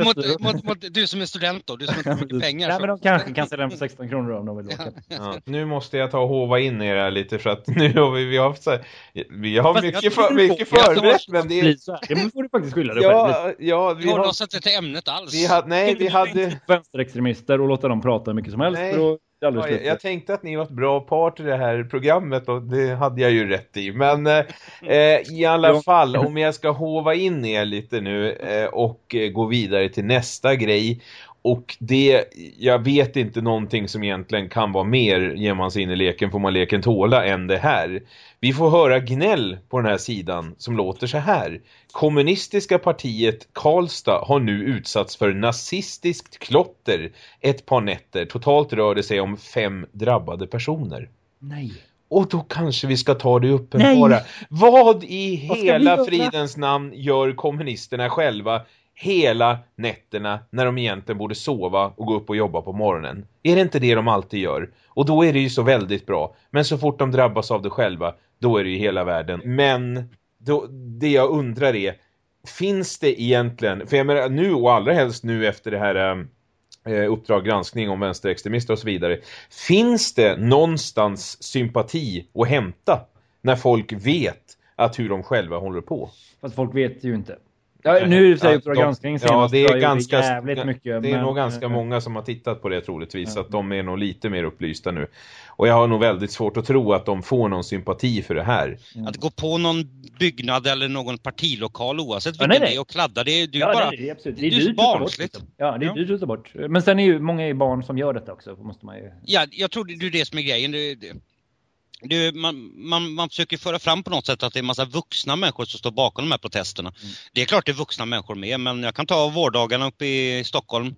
mot, mot, mot, du som är student då, du som inte har mycket pengar. Nej, men de kanske kan sälja den för 16 kronor om de vill åka. Ja. Nu måste jag ta och hova in er här lite för att nu har vi, vi har, så här, vi har mycket, för, mycket förberett. Men det, är... det får du faktiskt skylla dig ja, själv. Ja, vi har... oss inte till ämnet alls. Vi hade, nej, vi hade... Vänsterextremister och låta dem prata hur mycket som helst. Nej. Att Ja, jag, jag, tänkte att ni var ett bra par till det här programmet och det hade jag ju rätt i. Men eh, eh i alla fall, om jag ska hova in er lite nu eh, och gå vidare till nästa grej och det, jag vet inte någonting som egentligen kan vara mer ger man sig in i leken får man leken tåla än det här. Vi får höra gnäll på den här sidan som låter så här. Kommunistiska partiet Karlstad har nu utsatts för nazistiskt klotter ett par nätter. Totalt rör det sig om fem drabbade personer. Nej. Och då kanske vi ska ta det uppenbara. Vad i hela fridens namn gör kommunisterna själva hela nätterna när de egentligen borde sova och gå upp och jobba på morgonen. Är det inte det de alltid gör? Och då är det ju så väldigt bra. Men så fort de drabbas av det själva, då är det ju hela världen. Men då, det jag undrar är, finns det egentligen, för jag menar nu och allra helst nu efter det här ehm, eh, uppdrag granskning om vänsterextremister och så vidare. Finns det någonstans sympati att hämta när folk vet att hur de själva håller på? Fast folk vet ju inte. Ja, nu säger Uppdrag granskning ja, det är ganska jävligt mycket. Det är men, nog ganska många som har tittat på det troligtvis. Ja. Så att de är nog lite mer upplysta nu. Och jag har nog väldigt svårt att tro att de får någon sympati för det här. Mm. Att gå på någon byggnad eller någon partilokal oavsett vilken ja, det är och kladda, det är ju ja, bara... Nej, det är absolut. Det är, det är barnsligt. Bort, ja, det är dyrt att ta bort. Men sen är ju många är barn som gör detta också. Måste man ju... Ja, jag tror det är det som är grejen. Det, det det, man, man, man försöker föra fram på något sätt att det är en massa vuxna människor som står bakom de här protesterna. Mm. Det är klart det är vuxna människor med, men jag kan ta vårdagarna uppe i Stockholm,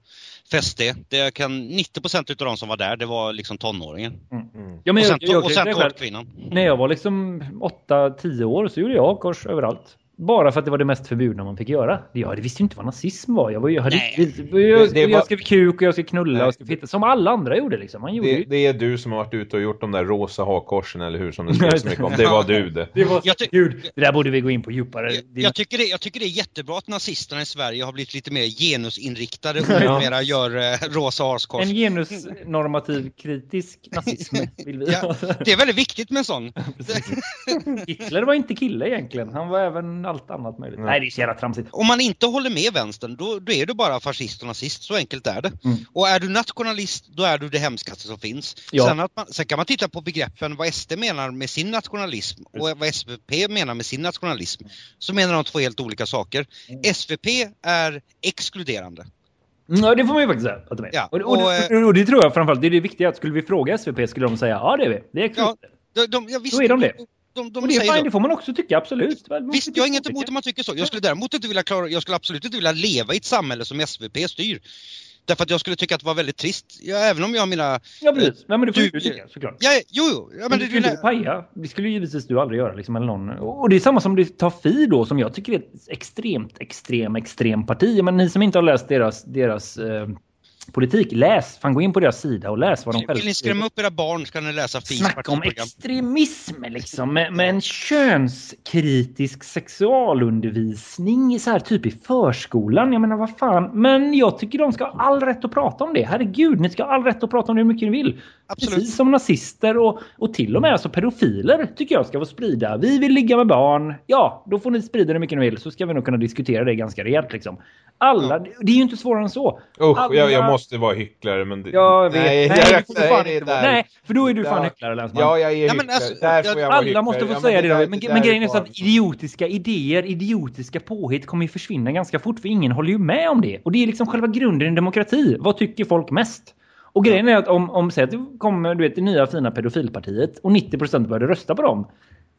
fäste. Det kan, 90 procent av de som var där, det var liksom tonåringen. Mm. Mm. Ja, och sen, jag, jag, och sen tårtkvinnan. När jag var liksom 8-10 år så gjorde jag kors överallt. Bara för att det var det mest förbjudna man fick göra. Jag visste inte vad nazism var. Jag, var, jag, hade, jag, jag, det, jag skrev kuk och jag skrev knulla nej. och skrev fitta. Som alla andra gjorde liksom. Man gjorde det, det, är du som har varit ute och gjort de där rosa hakkorsen eller hur som det skrivs så mycket om. Det var du det. Det, var, Gud, det där borde vi gå in på djupare. Jag, jag, tycker det, jag tycker det är jättebra att nazisterna i Sverige har blivit lite mer genusinriktade och ja. mera gör eh, rosa hakkors. En genusnormativ kritisk nazism vill vi ja, Det är väldigt viktigt med en sån. Hitler var inte kille egentligen. Han var även allt annat möjligt. Mm. Nej, det är så jävla tramsigt. Om man inte håller med vänstern, då, då är du bara fascist och nazist. Så enkelt är det. Mm. Och är du nationalist, då är du det hemskaste som finns. Ja. Sen, man, sen, kan man titta på begreppen vad SD menar med sin nationalism och vad SVP menar med sin nationalism. Så menar de två helt olika saker. Mm. SVP är exkluderande. Ja, det får man ju faktiskt säga. Att de är. Ja, och, och, och, och, det tror jag framförallt, det är det viktiga. Att skulle vi fråga SVP skulle de säga ja det är vi. Det är ja, de, de, ja, visst, Då är de det. De, de och det är fine, det får man också tycka, absolut. Man Visst, jag har inget emot om man tycker så. Jag skulle däremot inte vilja klara, jag skulle absolut inte vilja leva i ett samhälle som SVP styr. Därför att jag skulle tycka att det var väldigt trist, ja, även om jag har mina... Ja precis, ja, men det får du, du tycka såklart. Ja, jo, jo. Ja, men, men du skulle inte paja. Det skulle givetvis du aldrig göra liksom, eller någon. Och det är samma som det tar Fi då, som jag tycker är ett extremt, extrem, extrem parti. Men ni som inte har läst deras, deras eh, politik. Läs, fan gå in på deras sida och läs vad de själva Vill ni skrämma upp era barn ska ni läsa FIS Snacka om extremism liksom. Med, med, en könskritisk sexualundervisning så här typ i förskolan. Jag menar vad fan. Men jag tycker de ska ha all rätt att prata om det. Herregud, ni ska ha all rätt att prata om det hur mycket ni vill. Absolut. Precis som nazister och, och till och med alltså pedofiler tycker jag ska få sprida. Vi vill ligga med barn. Ja, då får ni sprida det mycket ni vill så ska vi nog kunna diskutera det ganska rejält liksom. Alla, mm. det är ju inte svårare än så. Usch, Alla... jag, jag, måste vara hycklare men... Det... Jag vet. Nej, nej, jag, nej, nej, nej, för då är du fan hycklare Länsman. Ja, jag är hycklare. Nej, alltså, där får jag Alla måste få ja, säga det då. Men, men grejen är så att idiotiska idéer, idiotiska påhitt kommer ju försvinna ganska fort för ingen håller ju med om det. Och det är liksom själva grunden i demokrati. Vad tycker folk mest? Och grejen är att om, om säg att det kommer du vet, det nya fina pedofilpartiet och 90% började rösta på dem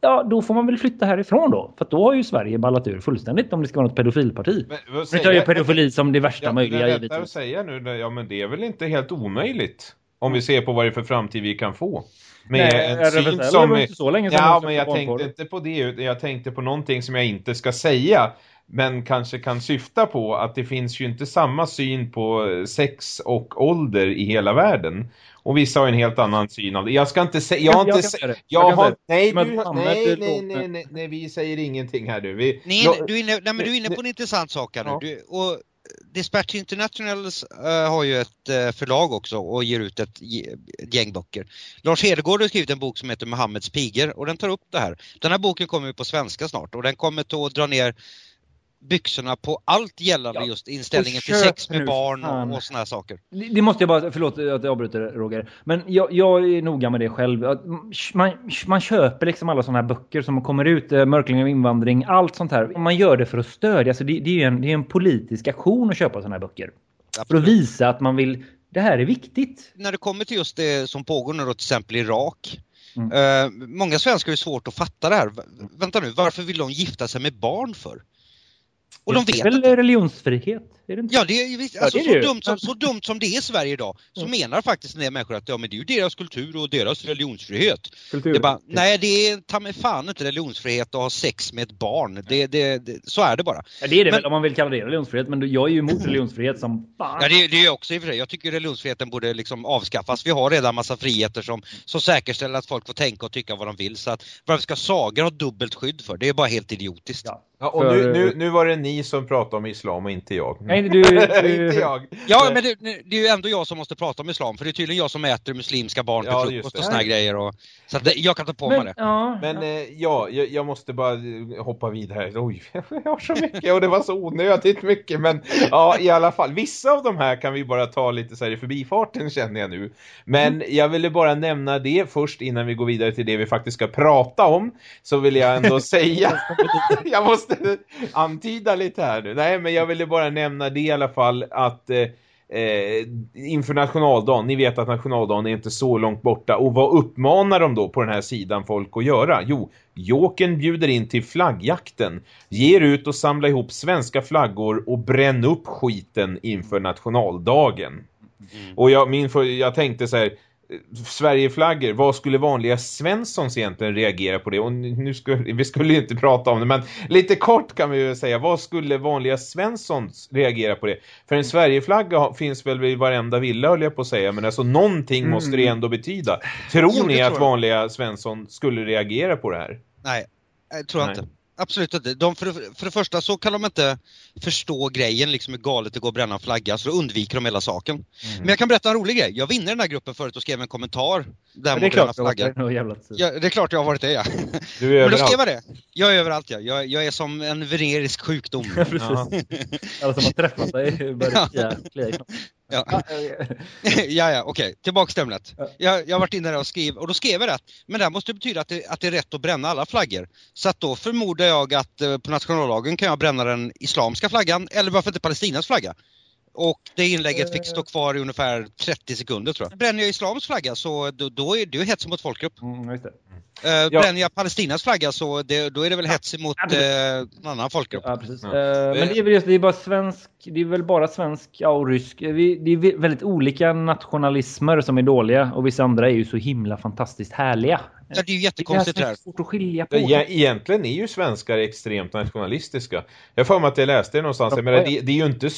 ja, då får man väl flytta härifrån då. För då har ju Sverige ballat ur fullständigt om det ska vara något pedofilparti. Men, nu tar ju pedofili som det värsta ja, möjliga givetvis. att säga nu, ja men det är väl inte helt omöjligt. Om vi ser på vad det är för framtid vi kan få. Med Nej, en syn som... Är, inte så länge ja, men jag tänkte inte på det. Jag tänkte på någonting som jag inte ska säga. Men kanske kan syfta på att det finns ju inte samma syn på sex och ålder i hela världen. Och vissa har en helt annan syn av det. Jag ska inte säga... Jag har inte jag, har... Nej, du, nej, nej, nej, nej, nej, vi säger ingenting här du. Vi, nej, du, är inne, nej, men du är inne på en intressant sak här nu. Du, och Dispatch Internationals uh, har ju ett uh, förlag också och ger ut ett, ett gäng böcker. Lars Hedegård har skrivit en bok som heter Mohammeds pigor och den tar upp det här. Den här boken kommer ju på svenska snart och den kommer att dra ner byxorna på allt gällande ja. just inställningen till sex med barn och, och såna här saker. Det, måste jag bara, förlåt att jag avbryter Roger, men jag, jag är noga med det själv. Man, man köper liksom alla såna här böcker som kommer ut, eh, Mörkling av invandring, allt sånt här. Man gör det för att stödja, alltså det, det är en, det är en politisk aktion att köpa såna här böcker. Absolut. För att visa att man vill, det här är viktigt. När det kommer till just det som pågår nu då till exempel i Irak, Mm. Uh, många svenskar har svårt att fatta det här. Vänta nu, varför vill de gifta sig med barn för? Och de vet det är väl religionsfrihet? Är det inte? Ja, det är, visst, alltså, ja, det är så, dumt som, så dumt som det är i Sverige idag så mm. menar faktiskt en del människor att ja, men det är ju deras kultur och deras religionsfrihet. Kultur. Det bara, nej, det är ta mig fan inte religionsfrihet att ha sex med ett barn. Det, det, det så är det bara. Ja, det är det men, väl om man vill kalla det religionsfrihet, men jag är ju emot religionsfrihet som fan. Ja, det, det är också i och för sig. Jag tycker religionsfriheten borde liksom avskaffas. Vi har redan massa friheter som, som säkerställer att folk får tänka och tycka vad de vill. Så att varför ska sagor ha dubbelt skydd för? Det är bara helt idiotiskt. Ja. Ja, och för... nu, nu, nu, var det ni som pratade om islam och inte jag. Nej, du, du... inte jag. Ja, men det, det, är ju ändå jag som måste prata om islam. För det är tydligen jag som äter muslimska barn till ja, frukost och såna grejer. Och, så att jag kan ta på men, mig det. Ja, men ja, eh, ja jag, jag, måste bara hoppa vidare. Oj, jag har så mycket och det var så onödigt mycket. Men ja, i alla fall. Vissa av de här kan vi bara ta lite så här i förbifarten känner jag nu. Men mm. jag ville bara nämna det först innan vi går vidare till det vi faktiskt ska prata om. Så vill jag ändå säga... jag måste måste antyda lite här nu. Nej, men jag ville bara nämna det i alla fall att eh, eh, inför nationaldagen, ni vet att nationaldagen är inte så långt borta. Och vad uppmanar de då på den här sidan folk att göra? Jo, Jåken bjuder in till flaggjakten, ger ut och samlar ihop svenska flaggor och bränn upp skiten inför nationaldagen. Mm. Och jag, min, jag tänkte så här, Sverigeflaggor, vad skulle vanliga Svenssons egentligen reagera på det? Och nu skulle, vi skulle ju inte prata om det, men lite kort kan vi ju säga, vad skulle vanliga Svenssons reagera på det? För en Sverigeflagga finns väl vid varenda villa höll jag på att säga, men alltså någonting mm. måste det ändå betyda. Tror jo, ni att vanliga Svensson skulle reagera på det här? Nej, jag tror jag inte absolut inte. De, för, för det första så kan de inte förstå grejen liksom hur galet det går att bränna en flagga så då undviker de hela saken. Mm. Men jag kan berätta en rolig grej. Jag vinner den här gruppen förut och skrev en kommentar. Där det, är klart, flagga. Ja, det är klart jag har varit det ja. Du är Men då skrev jag det. Jag är överallt ja. Jag, jag är som en venerisk sjukdom. Ja, precis. Alla som har träffat dig börjar ja. Ja, ja, ja okej. Okay. Tillbaks till ämnet. Jag, jag har varit inne där och skrivit, och då skrev jag det. Men det måste betyda att det, att det är rätt att bränna alla flaggor. Så att då förmodar jag att eh, på nationaldagen kan jag bränna den islamska flaggan, eller varför inte Palestinas flagga? Och det inlägget fick stå kvar i ungefär 30 sekunder tror jag. Bränner jag islams flagga så då, då är det ju hets mot folkgrupp. Mm, just det. Uh, ja. Bränner jag Palestinas flagga så det, då är det väl hets mot uh, en annan folkgrupp. Ja, precis. Uh, men det är väl just, det är bara svensk, det är väl bara svensk ja, och rysk. Det är väldigt olika nationalismer som är dåliga och vissa andra är ju så himla fantastiskt härliga. Ja, det är ju jättekonstigt det här. Svårt att skilja på. Ja, egentligen är ju svenskar extremt nationalistiska. Jag får mig att jag läste det någonstans. Ja, men det, det, är ju inte...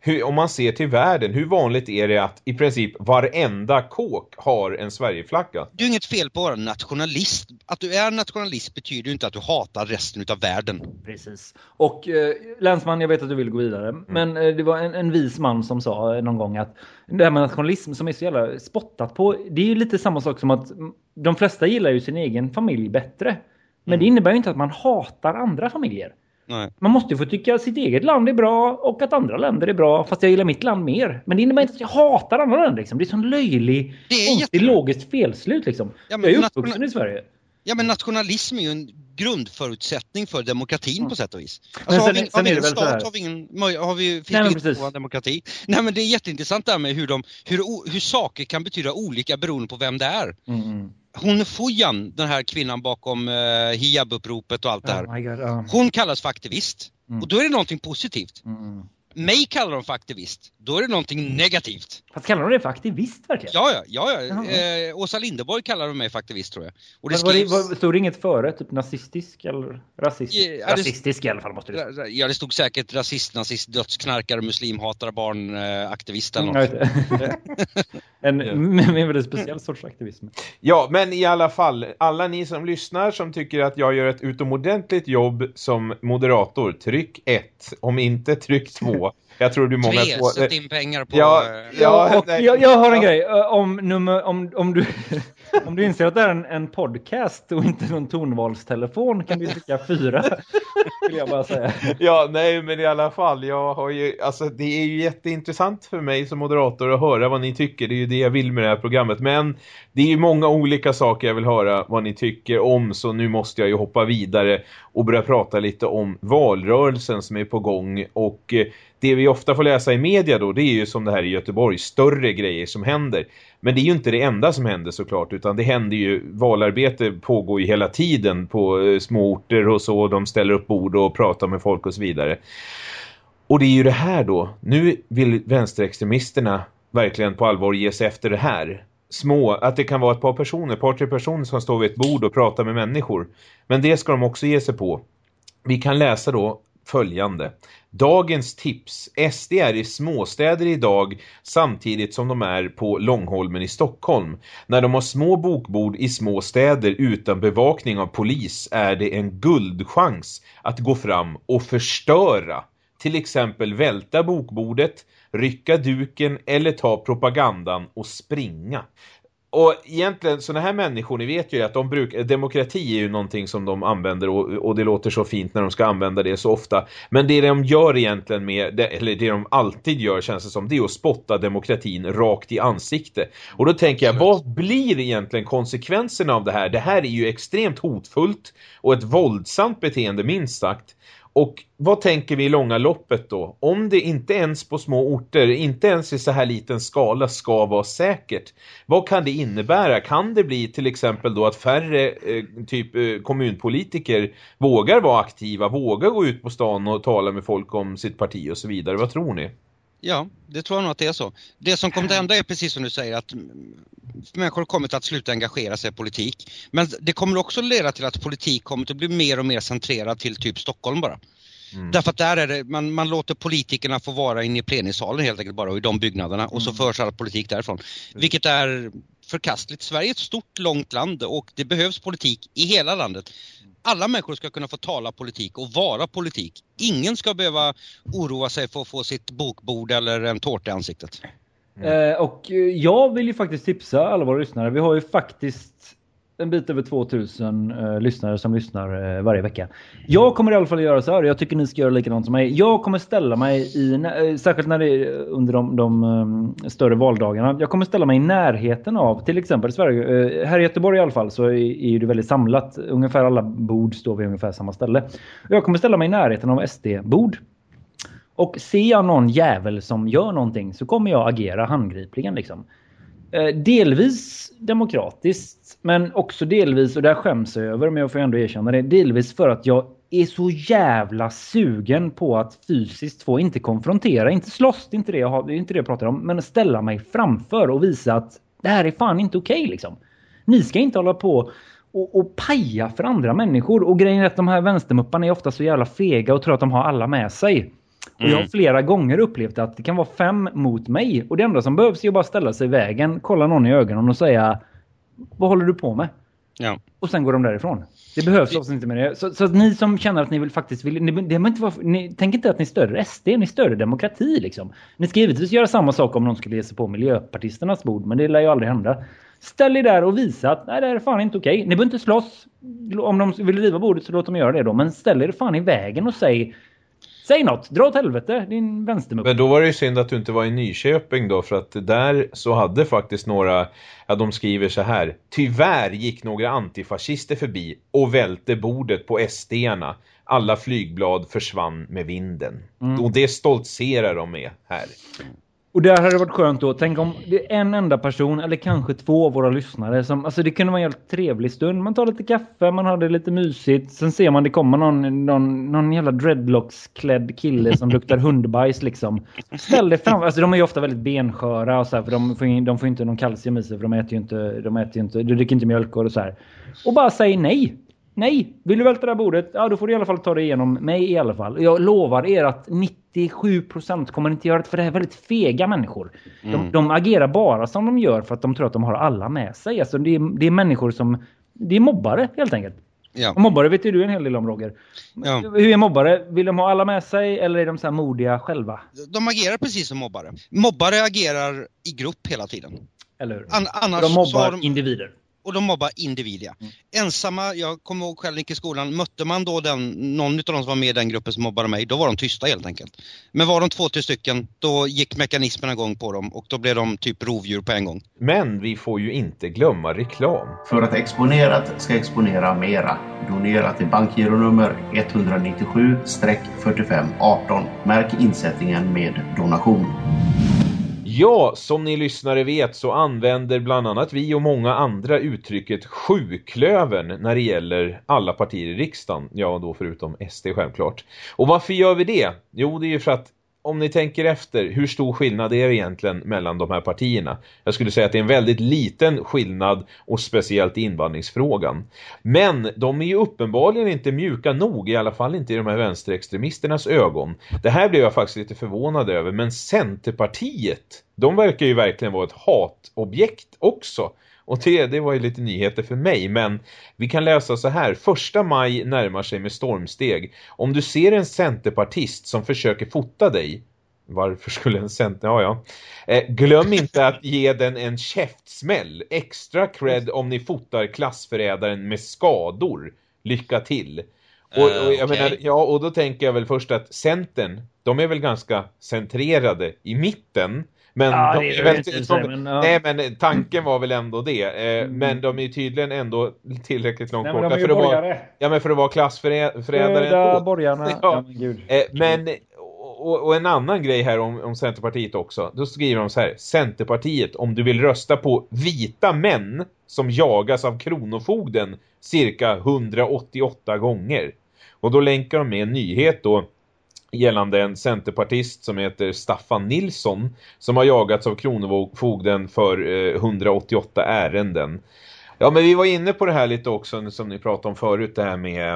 Hur, om man ser till världen, hur vanligt är det att i princip varenda kåk har en Sverigeflagga? Det är ju inget fel på att vara nationalist. Att du är nationalist betyder ju inte att du hatar resten av världen. Precis. Och eh, Länsman, jag vet att du vill gå vidare. Mm. Men eh, det var en, en vis man som sa någon gång att det här med nationalism som är så jävla spottat på. Det är ju lite samma sak som att de flesta gillar ju sin egen familj bättre. Men mm. det innebär ju inte att man hatar andra familjer. Nej. Man måste ju få tycka att sitt eget land är bra och att andra länder är bra. Fast jag gillar mitt land mer. Men det innebär inte att jag hatar andra länder. Liksom. Det är sån löjlig, det är konstig, logiskt felslut. Liksom. Ja, jag är uppvuxen i Sverige. Ja men nationalism är ju en grundförutsättning för demokratin mm. på sätt och vis. Alltså, sen, har vi, har vi en stat har vi ingen, har vi, finns Nej, det ingen demokrati. Nej men det är jätteintressant det här med hur, de, hur, hur saker kan betyda olika beroende på vem det är. Mm. mm. Hon Fujan, den här kvinnan bakom uh, hijabuppropet och allt det här. Oh God, oh. Hon kallas för aktivist. Mm. Och då är det någonting positivt. Mm. Mm mig kallar de för aktivist, då är det någonting negativt. Fast kallar de det för aktivist verkligen? Ja, ja, ja. ja. Eh, Åsa Linderborg kallar de mig för aktivist tror jag. Och det skrivs... var det, stod det inget före? Typ nazistisk eller rasist? Ja, rasistisk i alla fall måste det stå. Ja, det stod säkert rasist, nazist, dödsknarkare, muslimhatare, barnaktivist eh, eller något. en, en väldigt speciell sorts aktivism. Ja, men i alla fall, alla ni som lyssnar som tycker att jag gör ett utomordentligt jobb som moderator, tryck 1. Om inte tryck 2. Jag tror du många Tre, på... sätt in pengar på... Ja, eh, ja, och jag, jag, har en grej. Eh, om, nummer, om, om, du, om du inser att det är en, en podcast och inte någon tonvalstelefon kan du trycka fyra. Vill jag bara säga. Ja, nej men i alla fall. Jag har ju, alltså, det är ju jätteintressant för mig som moderator att höra vad ni tycker. Det är ju det jag vill med det här programmet. Men det är ju många olika saker jag vill höra vad ni tycker om. Så nu måste jag ju hoppa vidare och börja prata lite om valrörelsen som är på gång. Och eh, det vi ofta får läsa i media då, det är ju som det här i Göteborg, större grejer som händer. Men det är ju inte det enda som händer såklart, utan det händer ju, valarbete pågår ju hela tiden på eh, små orter och så, de ställer upp bord och pratar med folk och så vidare. Och det är ju det här då, nu vill vänsterextremisterna verkligen på allvar ge sig efter det här. Små, att det kan vara ett par personer, ett par tre personer som står vid ett bord och pratar med människor. Men det ska de också ge sig på. Vi kan läsa då följande. Dagens tips. SD är i småstäder idag samtidigt som de är på Långholmen i Stockholm. När de har små bokbord i små städer utan bevakning av polis är det en guldchans att gå fram och förstöra. Till exempel välta bokbordet, rycka duken eller ta propagandan och springa. Och egentligen sådana här människor, ni vet ju att de brukar, demokrati är ju någonting som de använder och, och, det låter så fint när de ska använda det så ofta. Men det de gör egentligen med, det, eller det de alltid gör känns det som, det är att spotta demokratin rakt i ansikte. Och då tänker jag, vad blir egentligen konsekvenserna av det här? Det här är ju extremt hotfullt och ett våldsamt beteende minst sagt. Och vad tänker vi i långa loppet då? Om det inte ens på små orter, inte ens i så här liten skala ska vara säkert. Vad kan det innebära? Kan det bli till exempel då att färre eh, typ eh, kommunpolitiker vågar vara aktiva, vågar gå ut på stan och tala med folk om sitt parti och så vidare? Vad tror ni? Ja, det tror jag nog att det är så. Det som kommer att hända är precis som du säger att människor kommer att sluta engagera sig i politik. Men det kommer också leda till att politik kommer att bli mer och mer centrerad till typ Stockholm bara. Mm. Därför att där är det, man, man låter politikerna få vara inne i plenisalen helt enkelt bara och i de byggnaderna och så mm. förs all politik därifrån. Mm. Vilket är förkastligt. Sverige är ett stort långt land och det behövs politik i hela landet. Alla människor ska kunna få tala politik och vara politik. Ingen ska behöva oroa sig för att få sitt bokbord eller en tårta i ansiktet. Mm. Eh, och jag vill ju faktiskt tipsa alla våra lyssnare. Vi har ju faktiskt en bit över 2000 eh, lyssnare som lyssnar eh, varje vecka. Jag kommer i alla fall göra så här. Jag tycker ni ska göra likadant som mig. Jag kommer ställa mig i, eh, särskilt när det är under de, de um, större valdagarna. Jag kommer ställa mig i närheten av, till exempel Sverige. Eh, här i Göteborg i alla fall så är, är det väldigt samlat. Ungefär alla bord står vid ungefär samma ställe. Jag kommer ställa mig i närheten av SD-bord. Och ser jag någon jävel som gör någonting så kommer jag agera handgripligen liksom. Eh, delvis demokratiskt, men också delvis, och det här skäms jag över, men jag får ändå erkänna det, delvis för att jag är så jävla sugen på att fysiskt få, inte konfrontera, inte slåss, det är inte det jag, har, det är inte det jag pratar om, men ställa mig framför och visa att det här är fan inte okej okay, liksom. Ni ska inte hålla på och, och paja för andra människor. Och grejen är att de här vänstermupparna är ofta så jävla fega och tror att de har alla med sig. Och jag har mm. flera gånger upplevt att det kan vara fem mot mig. Och det enda som behövs är att bara ställa sig i vägen, kolla någon i ögonen och säga Vad håller du på med? Ja. Och sen går de därifrån. Det behövs det... inte mer det. Så, så, att ni som känner att ni vill faktiskt vill, ni, det inte vara, ni tänk inte att ni stöder SD, ni stöder demokrati liksom. Ni ska givetvis göra samma sak om någon skulle ge sig på miljöpartisternas bord, men det lär ju aldrig hända. Ställ er där och visa att nej, det här är fan inte okej. Ni behöver inte slåss. Om de vill riva bordet så låt dem göra det då. Men ställ er fan i vägen och säg Säg något, dra åt helvete, din vänstermupp. Men då var det ju synd att du inte var i Nyköping då, för att där så hade faktiskt några, ja de skriver så här. Tyvärr gick några antifascister förbi och välte bordet på SD-arna. Alla flygblad försvann med vinden. Mm. Och det stoltserar de med här. Och där hade det varit skönt då. Tänk om det är en enda person eller kanske två av våra lyssnare som, alltså det kunde vara en helt trevlig stund. Man tar lite kaffe, man har det lite mysigt. Sen ser man det kommer någon, någon, någon jävla dreadlocks-klädd kille som luktar hundbajs liksom. Ställ det fram. Alltså de är ju ofta väldigt bensköra och så här, för de får, de får inte någon kalcium i sig för de äter ju inte, de äter ju inte, de dricker inte mjölk och så här. Och bara säg nej. Nej, vill du välta det här bordet? Ja, då får du i alla fall ta det igenom mig i alla fall. Jag lovar er att 97% kommer inte göra det för det är väldigt fega människor. Mm. De, de, agerar bara som de gör för att de tror att de har alla med sig. Alltså det, är, det är människor som... Det är mobbare helt enkelt. Ja. Och mobbare vet ju du en hel del om Roger. Ja. Hur är mobbare? Vill de ha alla med sig eller är de så här modiga själva? De agerar precis som mobbare. Mobbare agerar i grupp hela tiden. Eller hur? An annars de mobbar de... individer och de mobbar individer. Mm. Ensamma, jag kommer ihåg själv gick i skolan, mötte man då den, någon av de som var med i den gruppen som mobbade mig, då var de tysta helt enkelt. Men var de två, tre stycken, då gick mekanismen igång på dem och då blev de typ rovdjur på en gång. Men vi får ju inte glömma reklam. För att Exponerat ska exponera mera, donera till bankgironummer 197-4518. Märk insättningen med donation. Ja, som ni lyssnare vet så använder bland annat vi och många andra uttrycket sjuklövern när det gäller alla partier i riksdagen. Ja, då förutom SD självklart. Och varför gör vi det? Jo, det är ju för att om ni tänker efter, hur stor skillnad är det egentligen mellan de här partierna? Jag skulle säga att det är en väldigt liten skillnad och speciellt i invandringsfrågan. Men de är ju uppenbarligen inte mjuka nog, i alla fall inte i de här vänsterextremisternas ögon. Det här blev jag faktiskt lite förvånad över, men Centerpartiet, de verkar ju verkligen vara ett hatobjekt också. Och det, det var ju lite nyheter för mig. Men vi kan läsa så här. Första maj närmar sig med stormsteg. Om du ser en centerpartist som försöker fota dig. Varför skulle en center... Ja, ja. Eh, glöm inte att ge den en käftsmäll. Extra cred om ni fotar klassförrädaren med skador. Lycka till. Och, och, jag okay. menar, ja, och då tänker jag väl först att Centern, de är väl ganska centrerade i mitten. Men, ja, de, det väl, inte som, men, ja. nej, men tanken var väl ändå det. Eh, mm. Men de är ju tydligen ändå tillräckligt långt borta för, att vara, ja, men för att vara klassförrädare. borgarna. Ja. Ja, men, Gud. Eh, men och, och, en annan grej här om, om Centerpartiet också. Då skriver de så här. Centerpartiet, om du vill rösta på vita män som jagas av kronofogden cirka 188 gånger. Och då länkar de med en nyhet då gällande en centerpartist som heter Staffan Nilsson som har jagats av kronofogden för eh, 188 ärenden. Ja, men vi var inne på det här lite också som ni pratade om förut, det här med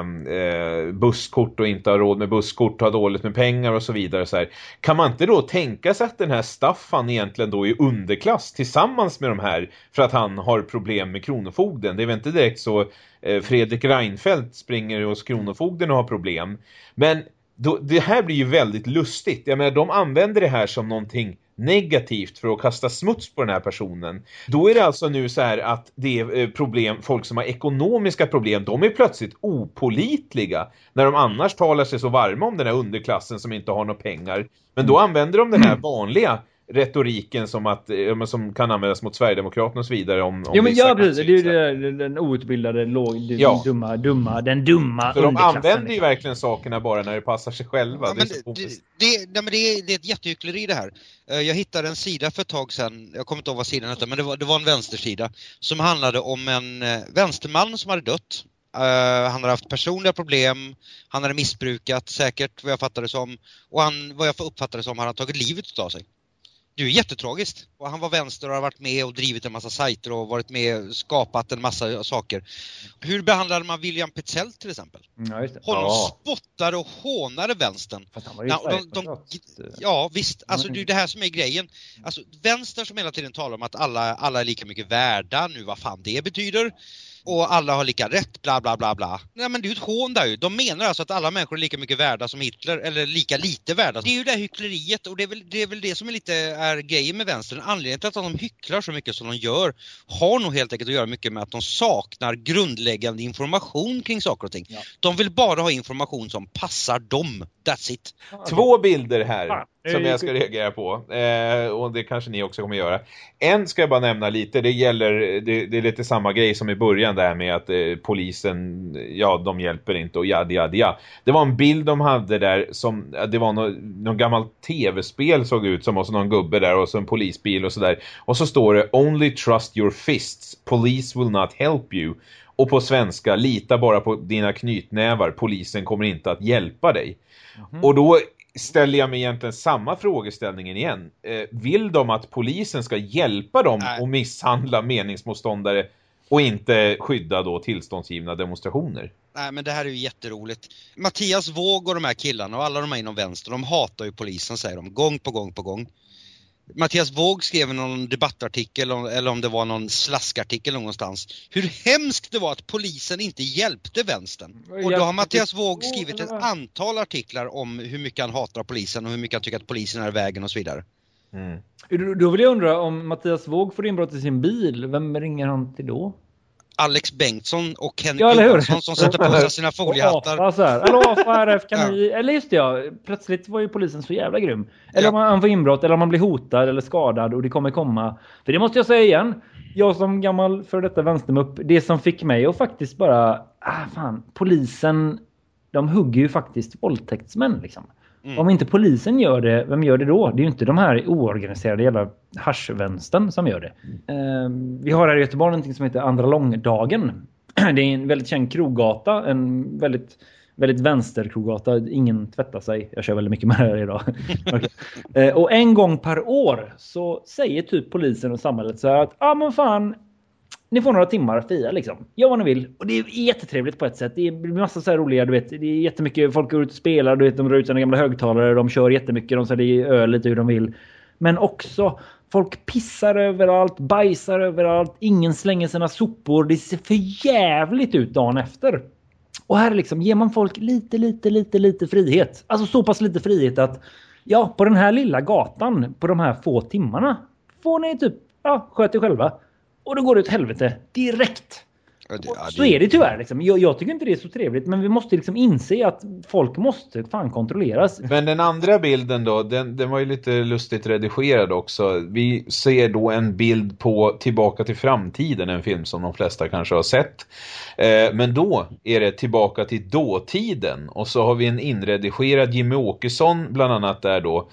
eh, busskort och inte ha råd med busskort, ha dåligt med pengar och så vidare. Så här. Kan man inte då tänka sig att den här Staffan egentligen då är underklass tillsammans med de här för att han har problem med kronofogden? Det är väl inte direkt så eh, Fredrik Reinfeldt springer hos kronofogden och har problem. Men då, det här blir ju väldigt lustigt. Jag menar, de använder det här som någonting negativt för att kasta smuts på den här personen. Då är det alltså nu så här att det är eh, problem, folk som har ekonomiska problem, de är plötsligt opolitliga när de annars talar sig så varma om den här underklassen som inte har några pengar. Men då använder de den här vanliga retoriken som, att, eh, som kan användas mot Sverigedemokraterna och så vidare. Om, om ja, men ja, precis. Det är ju den outbildade, låg, ja. dumma, dumma, den dumma Så de använder ju verkligen sakerna bara när det passar sig själva. Ja, men det, det, det, nej, men det, är, det är ett jättehyckleri det här. Eh, jag hittade en sida för ett tag sedan, jag kommer inte ihåg vad sidan hette, men det var, det var en vänstersida som handlade om en eh, vänsterman som hade dött. Uh, han hade haft personliga problem, han hade missbrukat säkert vad jag fattade som och han, vad jag uppfattade som, har han tagit livet av sig. Det är ju jättetragiskt. Och han var vänster och har varit med och drivit en massa sajter och varit med och skapat en massa saker. Hur behandlade man William Petzell till exempel? Ja, just det. Honom ja. spottade och hånade vänstern. Ja, de, de, ja, visst. Alltså det är det här som är grejen. Alltså vänstern som hela tiden talar om att alla, alla är lika mycket värda, nu vad fan det betyder och alla har lika rätt, bla bla bla bla. Nej men det är ju ett hån där ju. De menar alltså att alla människor är lika mycket värda som Hitler, eller lika lite värda. Det är ju det här hyckleriet och det är väl det, är väl det som är lite är grejen med vänstern. Anledningen till att de hycklar så mycket som de gör har nog helt enkelt att göra mycket med att de saknar grundläggande information kring saker och ting. Ja. De vill bara ha information som passar dem. That's it. Två bilder här som jag ska reagera på. Eh, och det kanske ni också kommer göra. En ska jag bara nämna lite. Det gäller, det, det är lite samma grej som i början där med att eh, polisen, ja de hjälper inte och ja, ja, ja. Det var en bild de hade där som, det var någon, någon gammal tv-spel såg ut som och så någon gubbe där och så en polisbil och sådär. Och så står det Only trust your fists, police will not help you. Och på svenska, lita bara på dina knytnävar, polisen kommer inte att hjälpa dig. Mm. Och då ställer jag mig egentligen samma frågeställningen igen. Eh, vill de att polisen ska hjälpa dem Nej. att misshandla meningsmotståndare och inte skydda då tillståndsgivna demonstrationer? Nej men det här är ju jätteroligt. Mattias Våg och de här killarna och alla de här inom vänster, de hatar ju polisen säger de, gång på gång på gång. Mattias Våg skrev någon debattartikel eller om det var någon slaskartikel någonstans. Hur hemskt det var att polisen inte hjälpte vänstern. Och då har Mattias Våg skrivit ett antal artiklar om hur mycket han hatar polisen och hur mycket han tycker att polisen är i vägen och så vidare. Mm. Då vill jag undra om Mattias Våg får inbrott i sin bil, vem ringer han till då? Alex Bengtsson och Henrik ja, Johansson som sätter på sig sina foliehattar. Alltså Hallå, RF, kan ja. ni... Eller just det, ja. Plötsligt var ju polisen så jävla grym. Eller ja. om han får inbrott, eller om man blir hotad eller skadad och det kommer komma. För det måste jag säga igen. Jag som gammal för detta vänstermupp, det som fick mig att faktiskt bara... Ah, fan, polisen... De hugger ju faktiskt våldtäktsmän liksom. Mm. Om inte polisen gör det, vem gör det då? Det är ju inte de här oorganiserade jävla haschvänstern som gör det. Mm. vi har här i Göteborg någonting som heter Andra Långdagen. Det är en väldigt känd kroggata, en väldigt väldigt vänsterkrogata. Ingen tvättar sig. Jag kör väldigt mycket med det här idag. okay. Eh, och en gång per år så säger typ polisen och samhället så här att ja ah, men fan ni får några timmar fria liksom. Gör vad ni vill. Och det är jättetrevligt på ett sätt. Det är massa så här roliga, du vet. Det är jättemycket folk går ut och spelar. Du vet, de drar ut sina gamla högtalare. De kör jättemycket. De säljer öl lite hur de vill. Men också folk pissar överallt, bajsar överallt. Ingen slänger sina sopor. Det ser för jävligt ut dagen efter. Och här liksom ger man folk lite, lite, lite, lite frihet. Alltså så pass lite frihet att ja, på den här lilla gatan på de här få timmarna får ni typ, ja, sköt er själva. Och då går det åt helvete direkt. Ja, det, ja, det... Så är det tyvärr. Liksom. Jag, jag, tycker inte det är så trevligt. Men vi måste liksom inse att folk måste fan kontrolleras. Men den andra bilden då, den, den var ju lite lustigt redigerad också. Vi ser då en bild på Tillbaka till framtiden, en film som de flesta kanske har sett. Eh, men då är det Tillbaka till dåtiden. Och så har vi en inredigerad Jimmy Åkesson bland annat där då.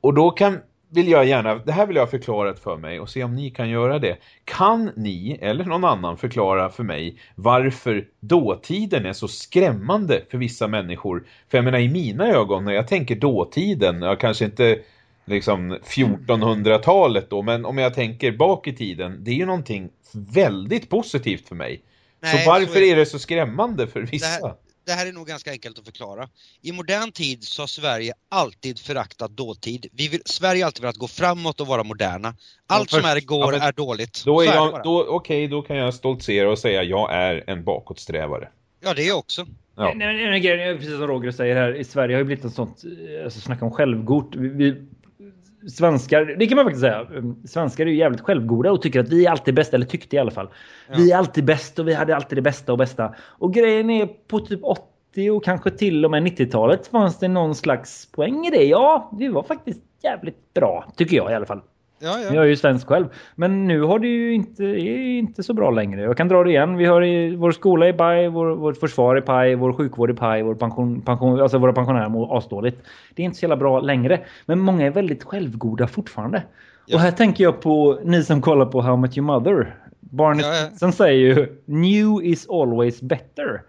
Och då kan vill jag gärna, det här vill jag ha förklarat för mig och se om ni kan göra det. Kan ni eller någon annan förklara för mig varför dåtiden är så skrämmande för vissa människor? För jag menar i mina ögon när jag tänker dåtiden, jag kanske inte liksom 1400-talet då, men om jag tänker bak i tiden, det är ju någonting väldigt positivt för mig. Nej, så varför så är... är... det så skrämmande för vissa? Det här, det här är nog ganska enkelt att förklara. I modern tid så har Sverige alltid föraktat dåtid. Vi vill, Sverige har alltid velat gå framåt och vara moderna. Allt ja, som är igår ja, är dåligt. Då är jag, då, okej, okay, då kan jag stoltsera och säga jag är en bakåtsträvare. Ja, det är jag också. Ja. Nej, nej, nej, precis som Roger säger här, i Sverige har ju blivit en sånt, alltså snacka om självgott. Vi, vi, svenskar, det kan man faktiskt säga, svenskar är ju jävligt självgoda och tycker att vi är alltid bäst, eller tyckte i alla fall. Ja. Vi är alltid bäst och vi hade alltid det bästa och bästa. Och grejen är på typ 80 och kanske till och med 90-talet fanns det någon slags poäng i det. Ja, vi var faktiskt jävligt bra, tycker jag i alla fall. Ja, ja. Jag är ju svensk själv. Men nu har det ju inte, är inte så bra längre. Jag kan dra det igen. Vi har i, vår skola är paj, vår, vårt försvar är paj, vår sjukvård är paj, vår pension, pension, alltså våra pensionärer mår asdåligt. Det är inte så jävla bra längre. Men många är väldigt självgoda fortfarande. Ja. Och här tänker jag på ni som kollar på How Much Your Mother. Barnet ja, ja. säger ju New is always better.